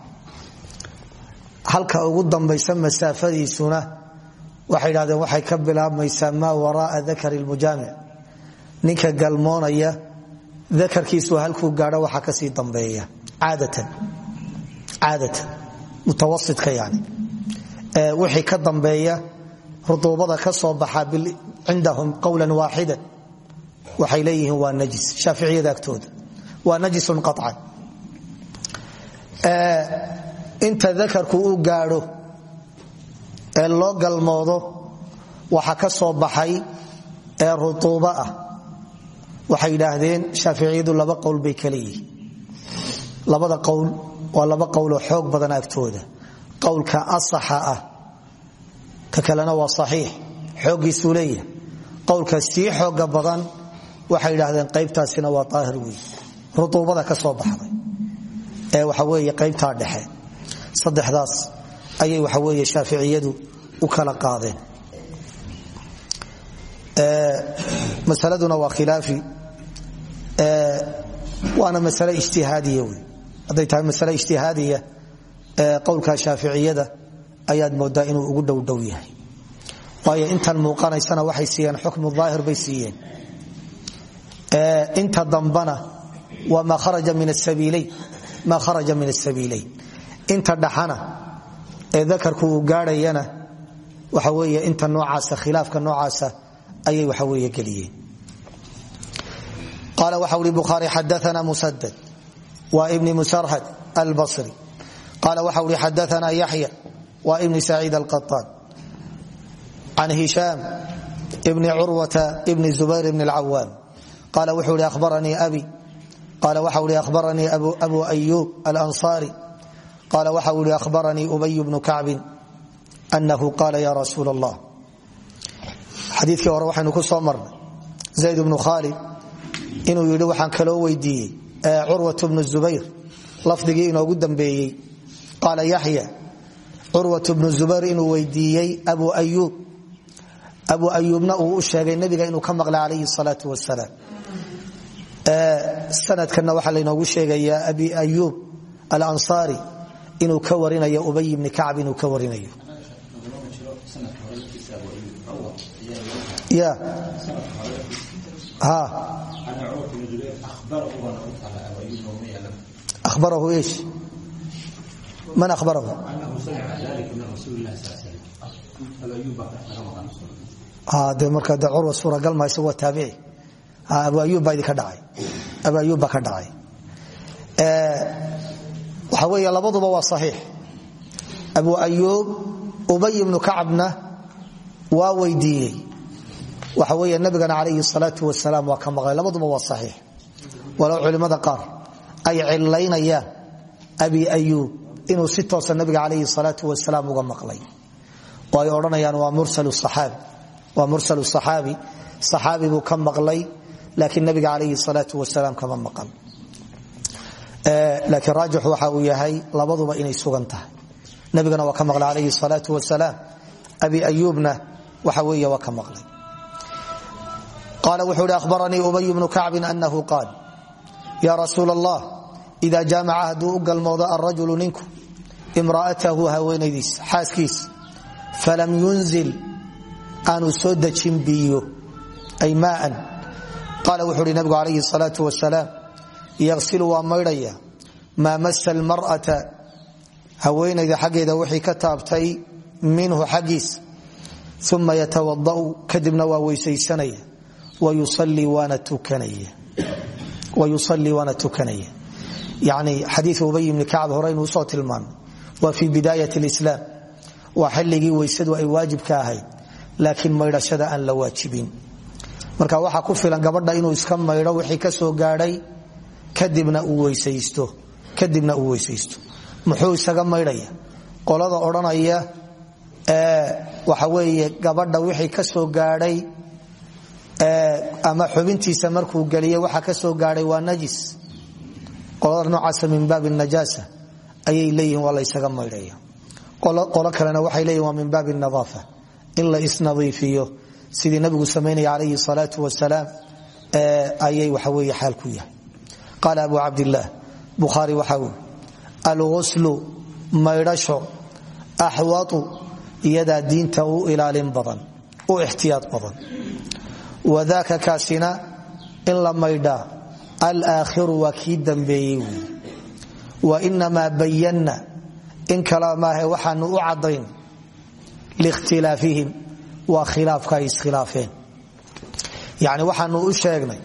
halka ugu dambaysa masaafadiisuna waxay yidhahdeen waxay ka bilaabmaysaa maa wara'a dakari lmujaamic ninka galmoonaya dakarkiisu halkuu gaadho waxa ka sii dambeeya caadatan caadatan mutawasitka yani wixii ka dambeeya ruduubada ka soo baxa cindahum qawlan waaxidan waxay leeyihiin waa najis. Shaaficiyada agtooda. Waa najisun qaطcan inta dakarku u gaadho ee loo galmoodo waxa ka baxay ee rutuubo ah. Waxay yidhaahdeen shaaficiyadu laba qowl bay yihiin labada qowl waa laba qowloo xoog badan agtooda. Qowlka asaxa ah ka kalena waa saxiix. Xooggiisuu leeyahay. Qowlka sii xooga badan waxay yidhaahdeen qaybtaasina waa aahir wey rutuubada ka soo baxday. Ee waxa weeye qaybtaa dhexe. Saddexdaas ayay waxa weeye shaaficiyadu u kala qaadeen. Masaladuna waa khilaafi. Waana masale ijtihaadiya wey tahay masale ijtihaadiya qowlka shaaficiyada ayaad moodaa inuu ugu dhowdhow yahay. Waayo intan muuqanaysana waxay siiyeen xukmu aahir bay siiyeen. Inta dambana waa maa kharaja min asabiilayn inta dhaxana ee dakarku uu gaadhayana waxa weeye inta noocaasa khilaafka noocaasa ayay waxa weeye geliyeen. Qaala waxa uri bukhaari xadaana musadad wa ibni musarhad albasri. Qaala waxa uri wa ibni saciid alqaطaan can hishaam ibni curwata ibni zubayr ibni alcawaam qaala wuxuu ihi ahbaranii abi. Qaala waxa ui ahbaranii abu ayub alanصari qaala waxa ihi ahbaranii ubay bnu kacbin anahu qaala ya rasuul allah xadiikii hore waxaynu ku soo marnay zayd bnu khaalid inuu yidhi waxaan kaloo weydiiyey curwat bnu zubayr lafdigii inoogu dambeeyey. Qaala yaxya curwat bnu zubayr inuu weydiiyey abu ayuub abu ayuubna uu u sheegay nebiga inuu ka maqlay calayhi salaau wasalaam sanadkana waxaa laynoogu sheegayaa abi ayuub alansaari inuu ka warinayo ubay bni kacb inuu ka warinayo. Ish man ahbarahu de marka de curwa suuragal mayso waa taabici abu ayub baa idinka dhacay abu ayub baa ka dhacay waxa weeye labaduba waa saxiix abu ayub ubay ibnu kacbna waa weydiiyey waxa weeye nabigana calayhi salaatu wasalaam waa ka maqlay labaduba waa saxiix walow culimmada qaar ay cilaynayaan abi ayuub inuu si toosa nabiga calayhi salaatu wasalaam uga maqlay. Oo ay odhanayaan waa mursal saxaabi saxaabi buu ka maqlay laakiin nabiga calayhi salaatu wasalaam kama maqal laakiin raajix waxa uu yahay labaduba inay sugan tahay. Nabigana waa ka maqlay calayhi salaatu wasalaam. Abi ayuubna waxa weeye waa ka maqlay. Qaala wuxuu hi ubay bnu kacbin anahu qaal ya rasuul ida jaamaca hadduu u galmoodo alrajulu ninku imra'atahu haweenaydiis xaaskiis falam yunzil aanu soo dejin biyo ay maaan qaala wuxuu hi nabigu calayhi salaatu wasalaam yaqsilu waa maydhaya maa masa almar'ata haweenayda xaggeeda wixii ka taabtay minhu xaggiis uma yatawada'u kadibna waa weysaysanaya wayusallii waana tukanaya yani xadiiu ubay ibni kacb hore inuu soo tilmaano waa fii bidaayat lislaam waa xilligii weysadu ay waajibka ahayd. Laakiin maydhashada aan la waajibin. Marka waxaa ku filan gabadha inuu iska maydho wixii ka soo gaadhay kadibna uu weysaysto. Muxuu isaga maydhaya? Qolada odhanaya waxa weeye ama xubintiisa markuu geliyey waxa ka soo gaadhay waa najis qolada noocaasa min baabi najaasa ayay leeyihiin waa laysaga maydhaya. Qolo kalena waxay leeyihiin waa min baabi nadaafa in la isnadiifiyo. Nabigu samaynaya calayhi salaatu wasalaam ayay waxa weeye xaal ku yahay. Qaala abu cabdillaah bukhaari waxa uu alguslu maydhasho axwatu iyadaa diinta u ilaalin badan u ixtiyaad badan. Wadaaka kaasina in la alaakhiru waa kii dambeeyey wy wa inamaa bayanna in kala maahe waxaanu u caddayn likhtilaafihim waa khilaafka ay iskhilaafeen yacni waxaanu u sheegnay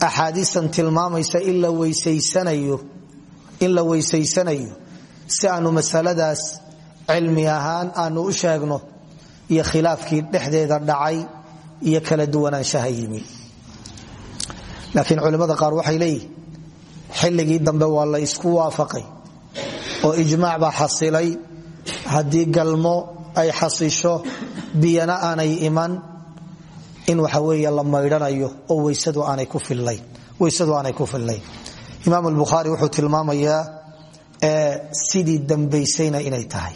axaadiisan tilmaamaysa in la weysaysanayo si aanu masaladaas cilmi ahaan aanu u sheegno iyo khilaafkii dhexdeeda dhacay iyo kala duwanaanshaha laakiin culimmada qaar waxay leeyihiin xilligii dambe waa la ysku waafaqay oo ijmaac baa xasilay. Haddii galmo ay xasisho biyana aanay iman. In waxa weeye la maydhanayo oo weysadu aanay ku fillayn imaam albukhaari wuxuu tilmaamayaa sidii dambaysayna inay tahay.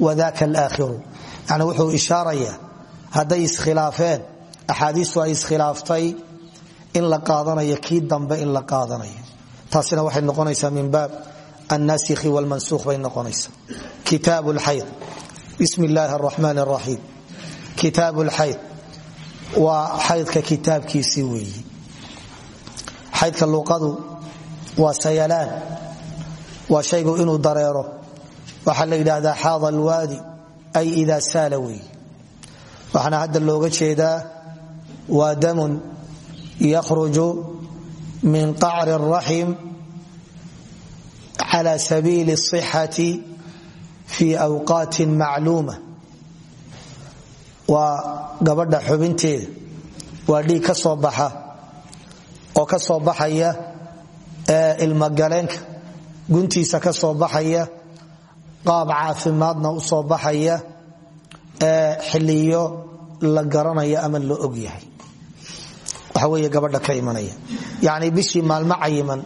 Wadaka alaakhiru yani wuxuu ishaarayaa hadday iskhilaafeen axaadiistu ay iskhilaaftay in la qaadanayo kii dambe in la qaadanayo. Taasina waxay noqonaysaa min baab annasikhi wlmansuukh bay noqonaysaa. Kitaab lxayd bismi illaahi araxmaan araxiim kitaab lxayd waa xaydka kitaabkiisii weeyi. Xaydka luqadu waa sayalaan. Waa shaygu inuu dareero. Waxaa la yidhaahdaa xaada alwaadi ay idaa saala weeyi. Waxaana hadda looga jeedaa waa damun yruju min qacri raxim cala sabiili sixati fii awqaatin macluuma waa gabadha xubinteeda waa dhiig ka soo baxa oo ka soo baxaya ee ilmagaleenka guntiisa ka soo baxaya qaab caafimaadna u baxaya ee xiliyo la garanayo ama la og yahay waxa wey gabadha ka imanaya. Yani bishii maalmo cayiman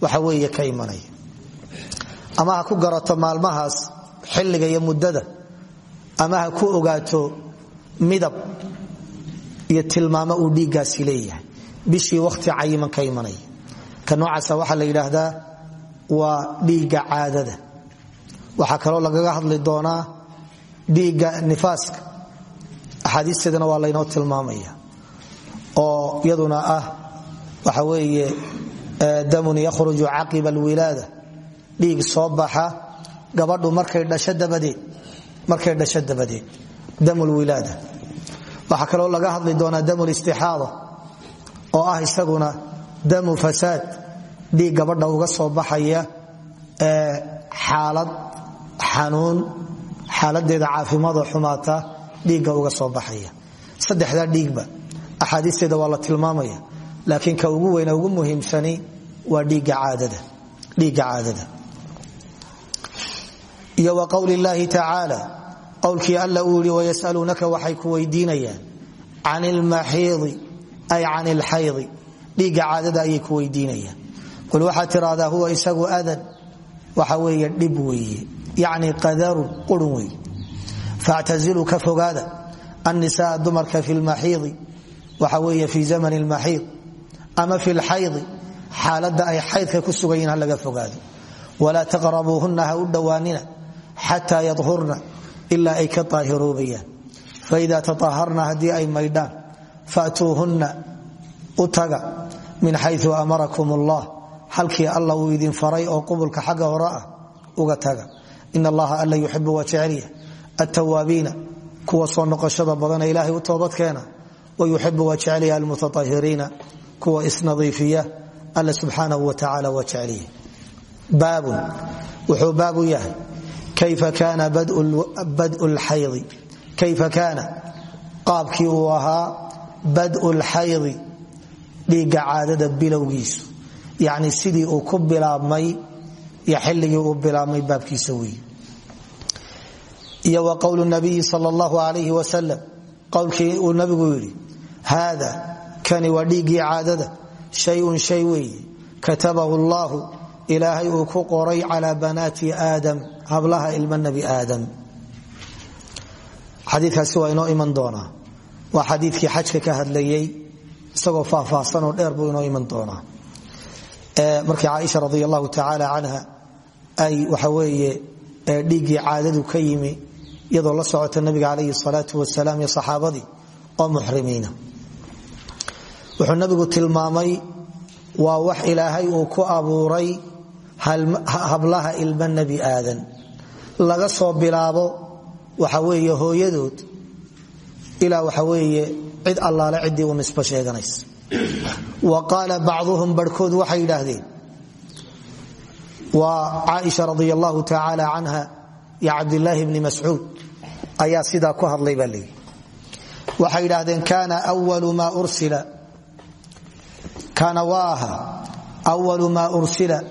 waxa wey ka imanaya. Ama ku garato maalmahaas xilliga iyo muddada ama ha ku ogaato midab iyo tilmaamo uu dhiiggaasi leeyahay. Bishii wakhti cayiman ka imanaya. Ka noocaasa waxaa la yidhaahdaa waa dhiigga caadada. Waxaa kaloo lagaga hadli doonaa dhiigga nifaaska. Axaadiisteedana waa laynoo tilmaamaya oo iyaduna ah waxa weeye damun yakhruju caqiba alwilaada. Dhiig soo baxa gabadhu markay dhasho dabadeed damulwilaada waxaa kaloo laga hadli doonaa damulistixaada oo ah isaguna damu fasaad. Dhiig gabadha uga soo baxaya xaalad xanuun xaaladeeda caafimaadoo xumaata dhiigga uga soo baxaya. Saddexdaa dhiigba axaadiisteeda waa la tilmaamaya laakiin ka ugu weyna ugu muhiimsani waa dhiigga caadada iyo wa qowli llaahi tacaala qowlkii alla uu yihi wayasaluunaka waxay ku weydiinayaan can ilmaxiidi ay can ilxaydi dhiigga caadada ayay ku weydiinayaan. Qul waxaad tiraahdaa huwa isagu adan. Waxa weeye dhib weeye. Yacni qadarun qurun weeye. Factazilu ka fogaada. Annisaaa dumarka fi lmaxiidi waxa weeye fi zamani lmaxiid ama fi lxaydi xaaladda ay xaydka ku sugan yihiin ha laga fogaado. Walaa taqrabuuhunna ha u dhowaanina xataa yadhurna ilaa ay ka daahiroobayaan faida taaharna haddii ay maydhaan fatuuhunna u taga min xayu amarakum allah halkii alla uu idin faray oo qubulka xagga hore ah uga taga wa yuxibu waa jecelya almutaahiriina kuwa isnadiifiya alla subxaanahu wa tacaala waa jecelya baabun wuxuu baabu yahay kayfa kaana badu lxaydi kayfa kaana qaabkii uu ahaa badu lxaydi dhiigga caadada bilowgiisu yacni sidii uu ku bilaabmay iyo xilligii uu bilaabmay baabkiisa weeye iyo wa qowlu nabiyi sal allahu alayhi wasalam qowlkii uu nabigu yidhi haada kani waa dhiiggii caadada shayun shay weeye katabahu allahu ilaahay uu ku qoray calaa banaati aadam hablaha ilma nebi aadam xadiikaasi waa inoo iman doonaa waa xadiikii xajka ka hadlayey isagoo faahfaahsanoo dheer buu inoo iman doonaa markii caaisha radi allahu tacaala canha ay waxa weeye dhiiggii caadadu ka yimi iyadoo la socota wuxuu nabigu tilmaamay waa wax ilaahay uu ku abuuray hablaha ilma nebi aadan. Laga soo bilaabo waxa weeye hooyadood ilaa waxa weeye cid allaale ciddii u nisbo sheeganaysa. Wa qaala bacduhum barhkood waxay yidhaahdeen waa caaisha radi allahu tacaala canha iyo cabdilaahi bni mascuud ayaa ku hadlay baa waxay yidhaahdeen kaana walu maa ursila kaana waa ahaa walu maa ursila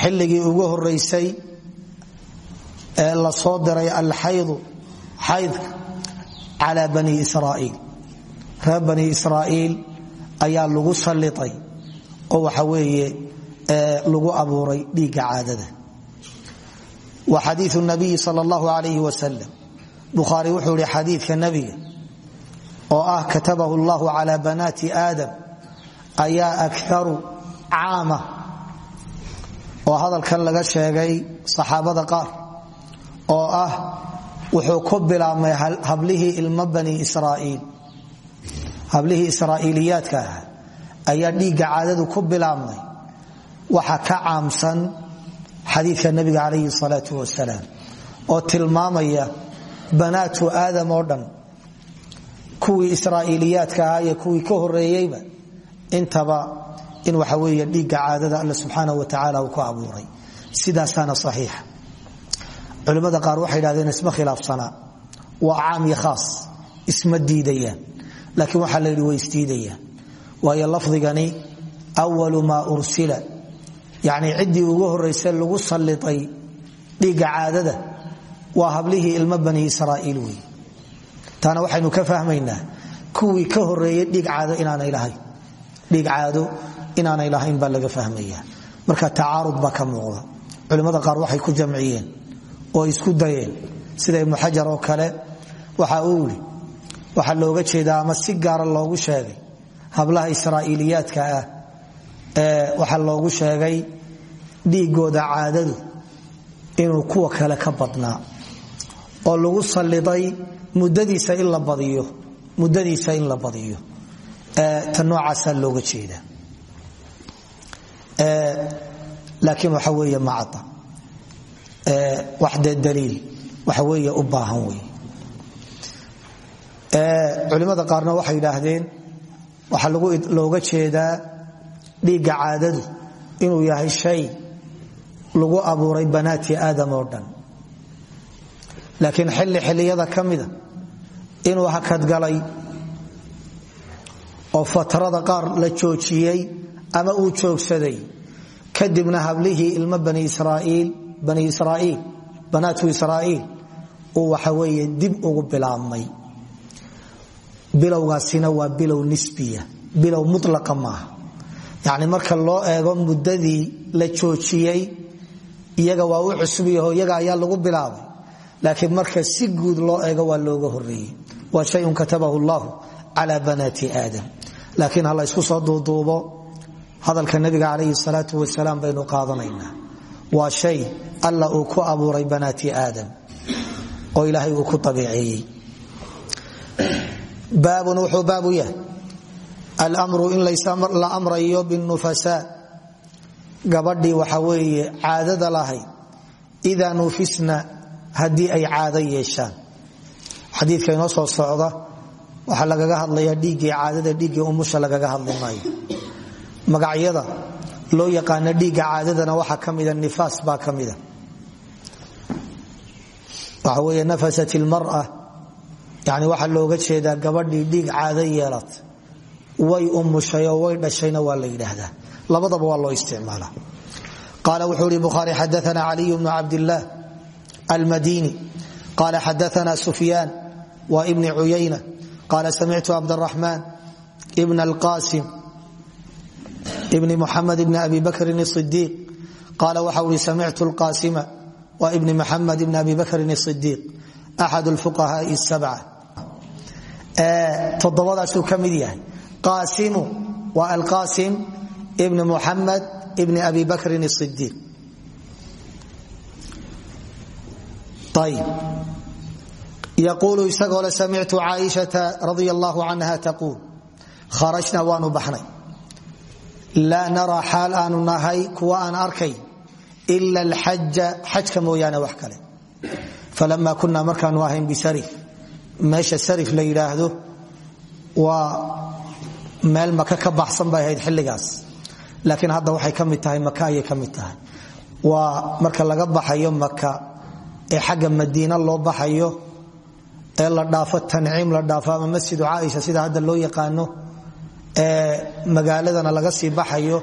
xilligii ugu horaysay ee la soo diray alxaydu xaydka calaa bani israa'iil. Reer bani israa'iil ayaa lagu salliay oo waxa weeye lagu abuuray dhiigga caadada. Wa xadiiu nabiyi sal allahu alayh wasalam bukhaari wuxuu ihi xadiidka nebiga oo ah katabahu allahu cala banaati aadam ayaa akaru caama. Oo hadalkan laga sheegay saxaabada qaar oo ah wuxuu ku bilaabmay hablihii ilmo bani israa'iil. Hablihii israa'iiliyaadka ah ayaa dhiigga caadadu ku bilaabmay. Waxa ka caamsan xadiidka nabiga calayhi salaatu wasalaam oo tilmaamaya banaatu aadam oo dhan. Kuwii israa'iiliyaadka ahaa iyo kuwii ka horeeyeyba intaba in waxa weeye dhiigga caadada alla subxaanahu wa tacaala uu ku abuuray. Sidaasaana saxiixa culimmada qaar waxay yidhahdeen isma khilaafsanaa waa caam iyo khaas. Isma diidayaan. Laakiin waxaa la yidhi way isdiidayaan waayo lafdigani walu maa ursila. Yacnii ciddii ugu horraysa lagu salliday dhiigga caadada waa hablihii ilmo bani israa'iil taana waxaynu ka fahmaynaa kuwii ka horreeyey dhiig caado inaanay lahayn dhiig caado inaanay lahayn baa laga fahmaya marka tacaarud baa ka muuqda. Culimmada qaar waxay ku jamciyeen oo isku dayeen. Sida ibnu oo kale waxa uu yidhi waxaa looga jeedaa ama si gaara loogu sheegay hablaha israa'iiliyaadka ah ee waxaa loogu sheegay dhiigooda caadadu inuu kuwa kale ka badnaa. Oo lagu salliday muddadiisa in la badiyo muddadiisa in la badiyo ta noocaasaa looga jeedaa. Laakiin waxa weeye macada wax dee daliil waxa weeye u baahan wey culimmada qaarna waxay yidhaahdeen waxaa looga jeedaa dhiigga caadadu inuu yahay shay lagu abuuray banaati aadam oo dhan. Laakiin xilli xilliyada ka mida inuu hakadgalay oo fatrada qaar la joojiyey ama uu joogsaday. Kadibna hablihii ilmo bani israaiil uu waxa weeye dib ugu bilaabmay. Bilowgaasina waa bilow nisbiya bilow mulaqa maaha. Marka loo eego muddadii la joojiyey iyaga waa u cusub yaho iyaga ayaa lagu bilaabay. Laakiin marka si guud loo eego waa looga horeeyey waa shayun katabahu llahu cala banaati aadam laakiin ha la ysku soo duuduubo. Hadalka nabiga calayhi salaatu wasalaam baynu qaadanaynaa. Waa shay alla uu ku abuuray banaati aadam oo ilaahay uu ku abiiceeyey baabun wuxuu baabu yahay almru in la amrayo binufasaa gabadhii waxa weeye caadada lahayd idaa nufisna haddii ay caado yeeshaan. Xadiidka inoo soo socda waxaa lagaga hadlayaa dhiiggii caadada dhiiggii umusha lagaga hadli magacyada loo yaqaano dhiigga caadadana waxaa ka mida nifaas baa ka nafasat ilmara yani waxaa looga jeedaa gabadhii dhiig caado yeelat. Way umushay oo way dhashayna waa la yidhaahdaa. Labadaba waa loo isticmaala qaala wuxuu ihi bukhaari xadaana caliy bnu cabdillaah almadini. Qaala xadaana sufyaan wa ibni qaala samictu cabdaraxmaan ibn alqasim ibni muxamed ibni abi bakrin idiiq qaala waxau ihi samictu lqasima wa ibni muxamed ibni abi bakrin idiiq axad lfuqahaai sabca toddobadaasuu ka mid yahay qaasimu waa alqasim ibni muxamed ibni abi bakrin idiiq ayb yaquulu isagoo le samictu caaishata radia allahu canha taquul kharajna waanu baxnay laa naraa xaal aanu nahay kuwa aan arkay ila alxaja xajka mooyaane wax kale falama kunaa markaanu ahayn bisarif meesha sarif la yidhaahdo waa meel maka ka baxsan bay ahayd xilligaas laakiin hadda waxay ka mid tahay maka ayay ka loo baxayo ee la dhaafo tanciim la dhaafo ama masjidu sida hadda loo yaqaano ee magaaladana laga sii baxayo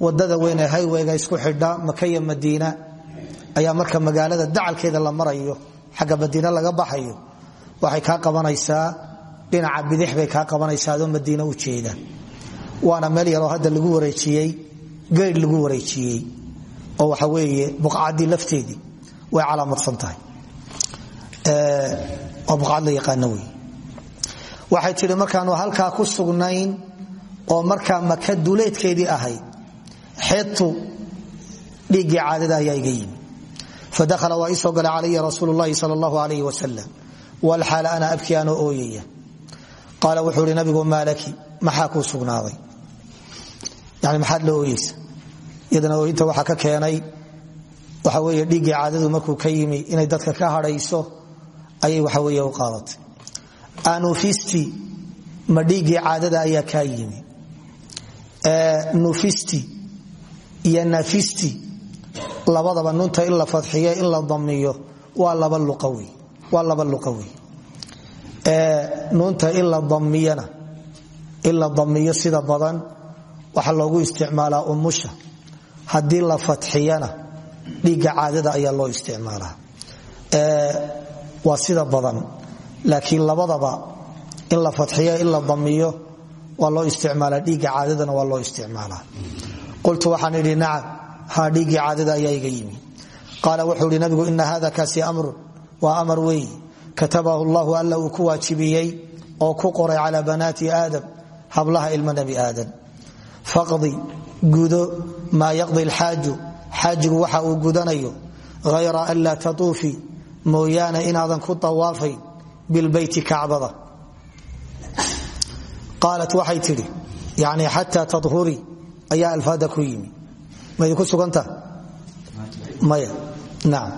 waddada weyn ee hayweyga isku xidha makaya madiina ayaa marka magaalada dacalkeeda la marayo xagga madiina laga baxayo waxay kaa qabanaysaa dhinaca bidix bay kaa qabanaysaa adoo madiina u jeeda. Waana meel yaroo hadda lagu wareejiyey geydh lagu wareejiyey oo waxa weeye buqcaddii lafteedii way calaamadsan tahay waxay tidhi markaanu halkaa ku sugnayn oo markaa maka duleedkeedii ahayd xeedtu dhiiggii caadada ayaa iga yimi fadakhala waa gala calaya rasuulu llahi sal allahu alayh wasalam walxaala ana abki anoo ooyaya. Qaala wuxuu ihi nabigu maalaki maxaa kuu sugnaaday? Yani maxaad la ooyeysa iyadana ooyinta waxaa ka keenay waxa weeye dhiiggii caadadu markuu ka yimi inay dadka ka hadhayso ayay waxa weeye u qaadatay. Anufisti ma dhiiggii caadada ayaa kaa yimi. Nufisti iyo nafisti labadaba nunta in la fadxiyo in la damiyo waa laba luqawi waa laba luqawi nuunta in la damiyana in la damiyo sida badan waxaa loogu isticmaalaa umusha. Haddii la fadxiyana dhiigga caadada ayaa loo isticmaalaa waa sida badan. Laakiin labadaba in la fadxiyo in la damiyo waa loo isticmaalaa. Dhiigga caadadana waa loo isticmaalaa. Qultu waxaan idhi nacam haa caadada ayaa iga yimi. Qaala wuxuu ihi nabigu ina hada kaasi amrun waa amar weeyi katabahu llahu alla ku waajibiyey oo ku qoray calaa banaati aadam hablaha ilma nebi aadam. Faqdi gudo maa yaqdi lxaaju xaajigu waxa uu gudanayo hayra an laa mooyaane inaadan ku awaafayn bilbeyti kacbada. Qaalat waxay tidhi yani xataa tadhurii ayaa alfaada ku yimi. Maydinku suganta? Maya. Naam.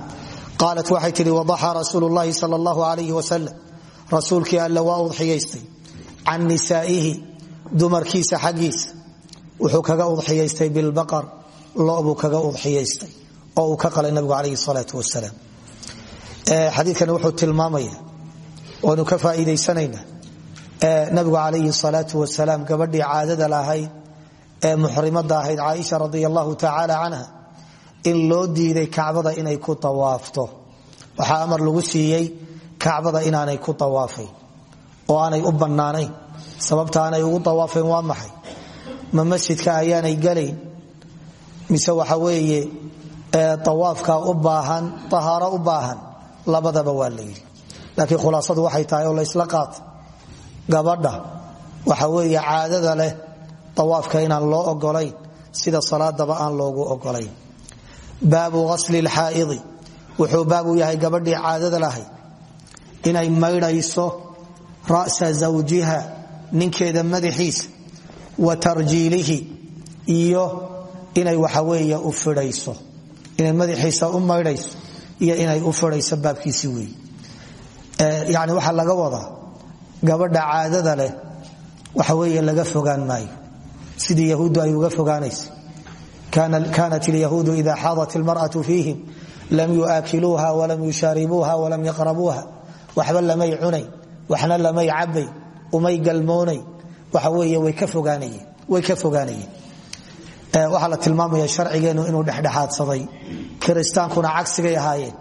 Qaalat waxay tidhi wadaxa rasuulu llahi sal allahu alayh wasalam alle waa udxiyaystay can nisaa'ihi dumarkiisa xaggiisa. Wuxuu kaga udxiyaystay bilbaqar lobuu kaga udxiyaystay oo ka qalay nabigu calayhi salaatu wasalaam xadiikani wuxuu tilmaamaya waanu ka faaiidaysanayna nabigu calayhi salaau wasalaam gabadhii caadada lahayd ee muxrimada ahayd caaisha radi allahu canha in loo diiday kacbada inay ku awaafto waxaa amar lagu siiyey kacbada inaanay ku awaafayn oo aanay u bannaanayn. Sababta aanay ugu awaafayn waa maxay? Ma masjidka ayaanay gelayn mise waxa weeye awaafka u baahan ahaaro u baahan labadaba waa la yidhi. Laakiin khulaasadu waxay tahay oo laysla qaata gabadha waxa weeye caadada leh awaafka inaan loo ogolayn sida salaadaba aan loogu ogolayn baabu asli lxaaidi wuxuu baabu yahay gabadhii caadada lahayd inay maydhayso ra'sa zawjiha ninkeeda madaxiisa wa tarjiilihi iyo inay waxaweeye u fidhayso. Inay madaxiisa u maydhayso iyo inay u fidhayso baabkiisi weeye yani waxaa laga wadaa gabadha caadada leh waxa weeye laga fogaan maayo. Sidii yahuuddu ay uga fogaanaysa kaanat ilyahuudu ida xaadat ilmar'atu fiihim lam yuaakiluuha walam yushaaribuuha walam yaqrabuuha. Waxba lamay cunayn waxna lamay cabayn umay galmoonayn. Waxa weeye way ka fogaanayeen waxaa la tilmaamaya sharcigeennu inuu dhexdhexaadsaday. Kiristaankuna cagsigay ahaayeen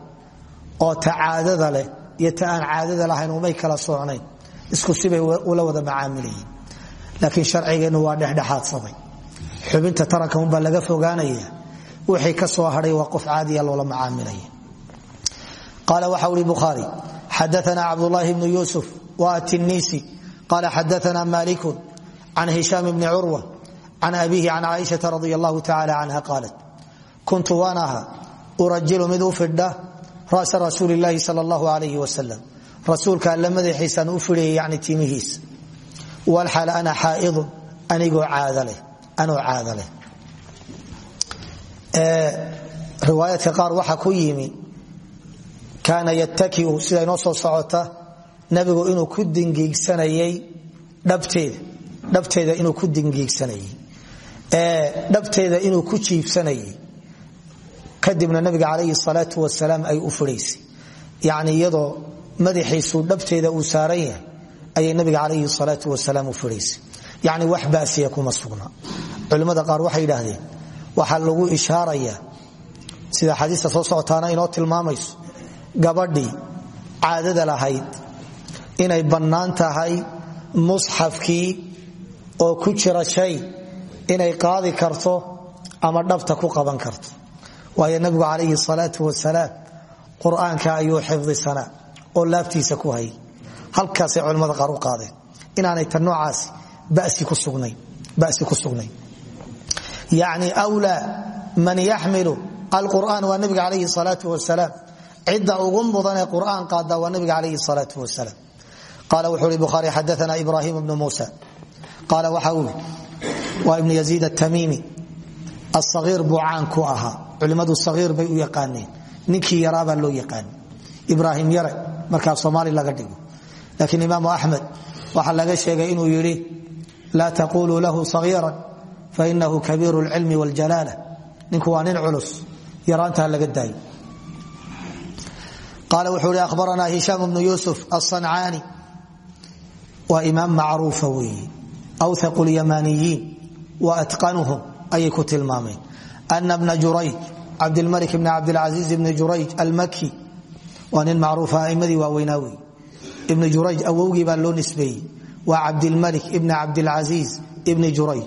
oo ta caadada leh iyo ta aan caadada lahayn umay kala soocnayn. Isku sibay ula wada macaamilayeen laakiin sharcigeennu waa dhexdhexaadsaday. Xubinta taranka unbaa laga fogaanaya. Wixii ka soo hadhay waa qof caadiya loola macaamilaya. Qaala waxa uri bukhaari xadaana cabdulaahi bnu yuusuf wa atinisi qaala xadaana malikun can hishaam bni curwa can abihi can caaishaa radi allahu tacala canha qaalat kuntu waan ahaa urajilu mid u fidha ra'sa rasuuli illaahi sal allahu alayh wasalam rasuulka alla madaxiisaan u fidhayay yani timihiisa walxaal ana xaaidun anigoo anoo caada leh riwaayaadka qaar waxaa ku yimi kaana yatakiu sida inoo soo socota nabigu inuu ku dingiigsanayay dhabteeda inuu ku dingiigsanayay dhabteeda inuu ku jiibsanayay kadibna nabiga calayhi salaatu wasalaam ay u fidhaysay yacni iyadoo madaxiisu dhabteeda uu saaran ayay nabiga calayhi salaatu wasalaam u fidhaysay yacni wax basiya kuma sugna. Culimmada qaar waxay yidhaahdeen waxaa lagu ishaaraya sida xadiista soo socotaana inoo tilmaamayso gabadhii caadada lahayd inay bannaan tahay oo ku jira shay inay qaadi karto ama dhabta ku qaban karto. Waayo nabigu calayhi salaatu wasalaam qur'aanka ayuu xifdisanaa oo laabtiisa ku hayay. Halkaasay culimmada qaar u qaadeen. Inaanay tan noocaasi basi ku sugnayn yani wlaa man yaxmilu alqur'an waa nabiga calayhi salaau wasalaam cidda ugu mudan ee qur'aan qaada waa nabiga calayhi salaau wasalaam qaala wuxuu hi bukhaari ibrahim bnu muusa. Qaala waxa uu waa ibn yaziid atamimi asahiir buu caanku ahaa. Culimmadu sahiir bay u yaqaaneen. Ninkii yaraabaa loo yaqaanay ibraahim yare markaa soomaali laga dhigo. Laakiin imaamu axmed waxaa laga sheegay inuu yidhi laa taquluu lahu sahiiran fainahu kabiiru lcilmi waljalaala ninku waa nin culus. Yaraantaa laga daayo. Qaal wuxuu hi ahbaranaa hishaam bnu yusuf asancaani waa imaam macruufa weeye awthaqu اlyamaniyiin wa atqanuhum ayay ku tilmaameen ana bna jurayj cabdilmalik bni cabdilcaziiz bni jurayj almaki waa nin macruufa aimadii waaweynaa wey ibni jurayj awowgii baa loo nisbeeyey waa cabdilmalik ibni cabdilcaziiz ibni jurayj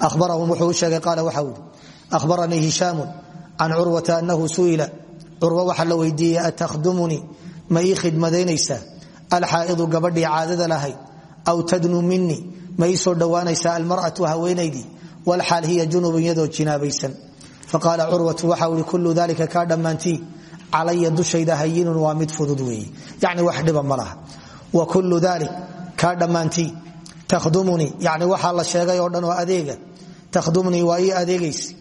ahbarahum wuxuu u sheegay qaala waxa ui ahbaranii hishaamu can curwata anahu su'ila curwa waxaa la weydiiyey atakdumunii ma ii khidmadaynaysaa alxaa'idu gabadhii caadada lahayd aw tadnu minii ma ii soo dhowaanaysaa almar'atu haweenaydii walxaal hiya junubun yadoo jinaabaysan. Faqaala curwatu waxau i kullu dalika kaa dhammaantii calaya dushayda hayinun waa mid fudud weeye yacni wax dhiba ma laha. Wa kullu dalik kaa dhammaantii takhdumunii yani waxaa la sheegay oo dhan oo adeega. Takhdumnii waa ii adeegaysa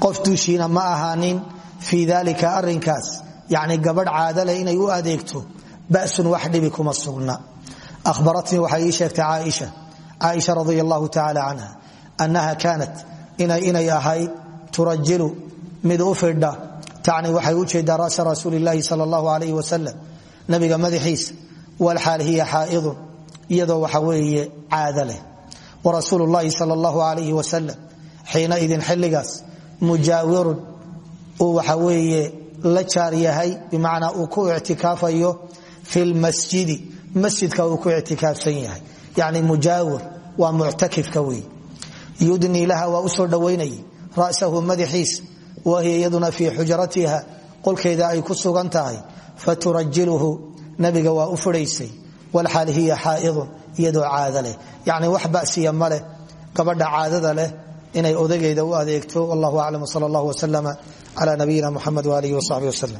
qof duushiina ma ahaanin fii dalika arinkaas yani gabadh caadaleh inay u adeegto basun wax dhibi kuma ahbaratnii waxay ii sheegtay caaisha caaisha radi allahu tacaala canha annaha kaanat inay ahayd turajilu mid u fidha tacni waxay u jeedaa rasa rasuuli illaahi sal allahu alayh wasalam nabiga madaxiisa walxaal hiya xaaidun iyadoo waxa weeye caada leh warasuulu llahi sal allahu alayh wasalam xiina idin xilligaas mujaawirun uu waxa weeye la jaar yahay bimacnaa masjidka uu ku ictikaafsan yahay. Yani mujaawir waa muctakifka wey yudnii laha waa u soo dhowaynayay ra'sahu madaxiisa wahiya iyaduna fii xujratiha qolkeeda ay ku sugan tahay. Nabiga waa u fudhaysay walxaal hiya xaaidun iyadoo caada leh. Yani wax basiya ma leh gabadha caadada leh inay odagayda u adeegto. Wallahu aclam sal allah waslama cla nabiyina muxamed walih wsaxbi wslm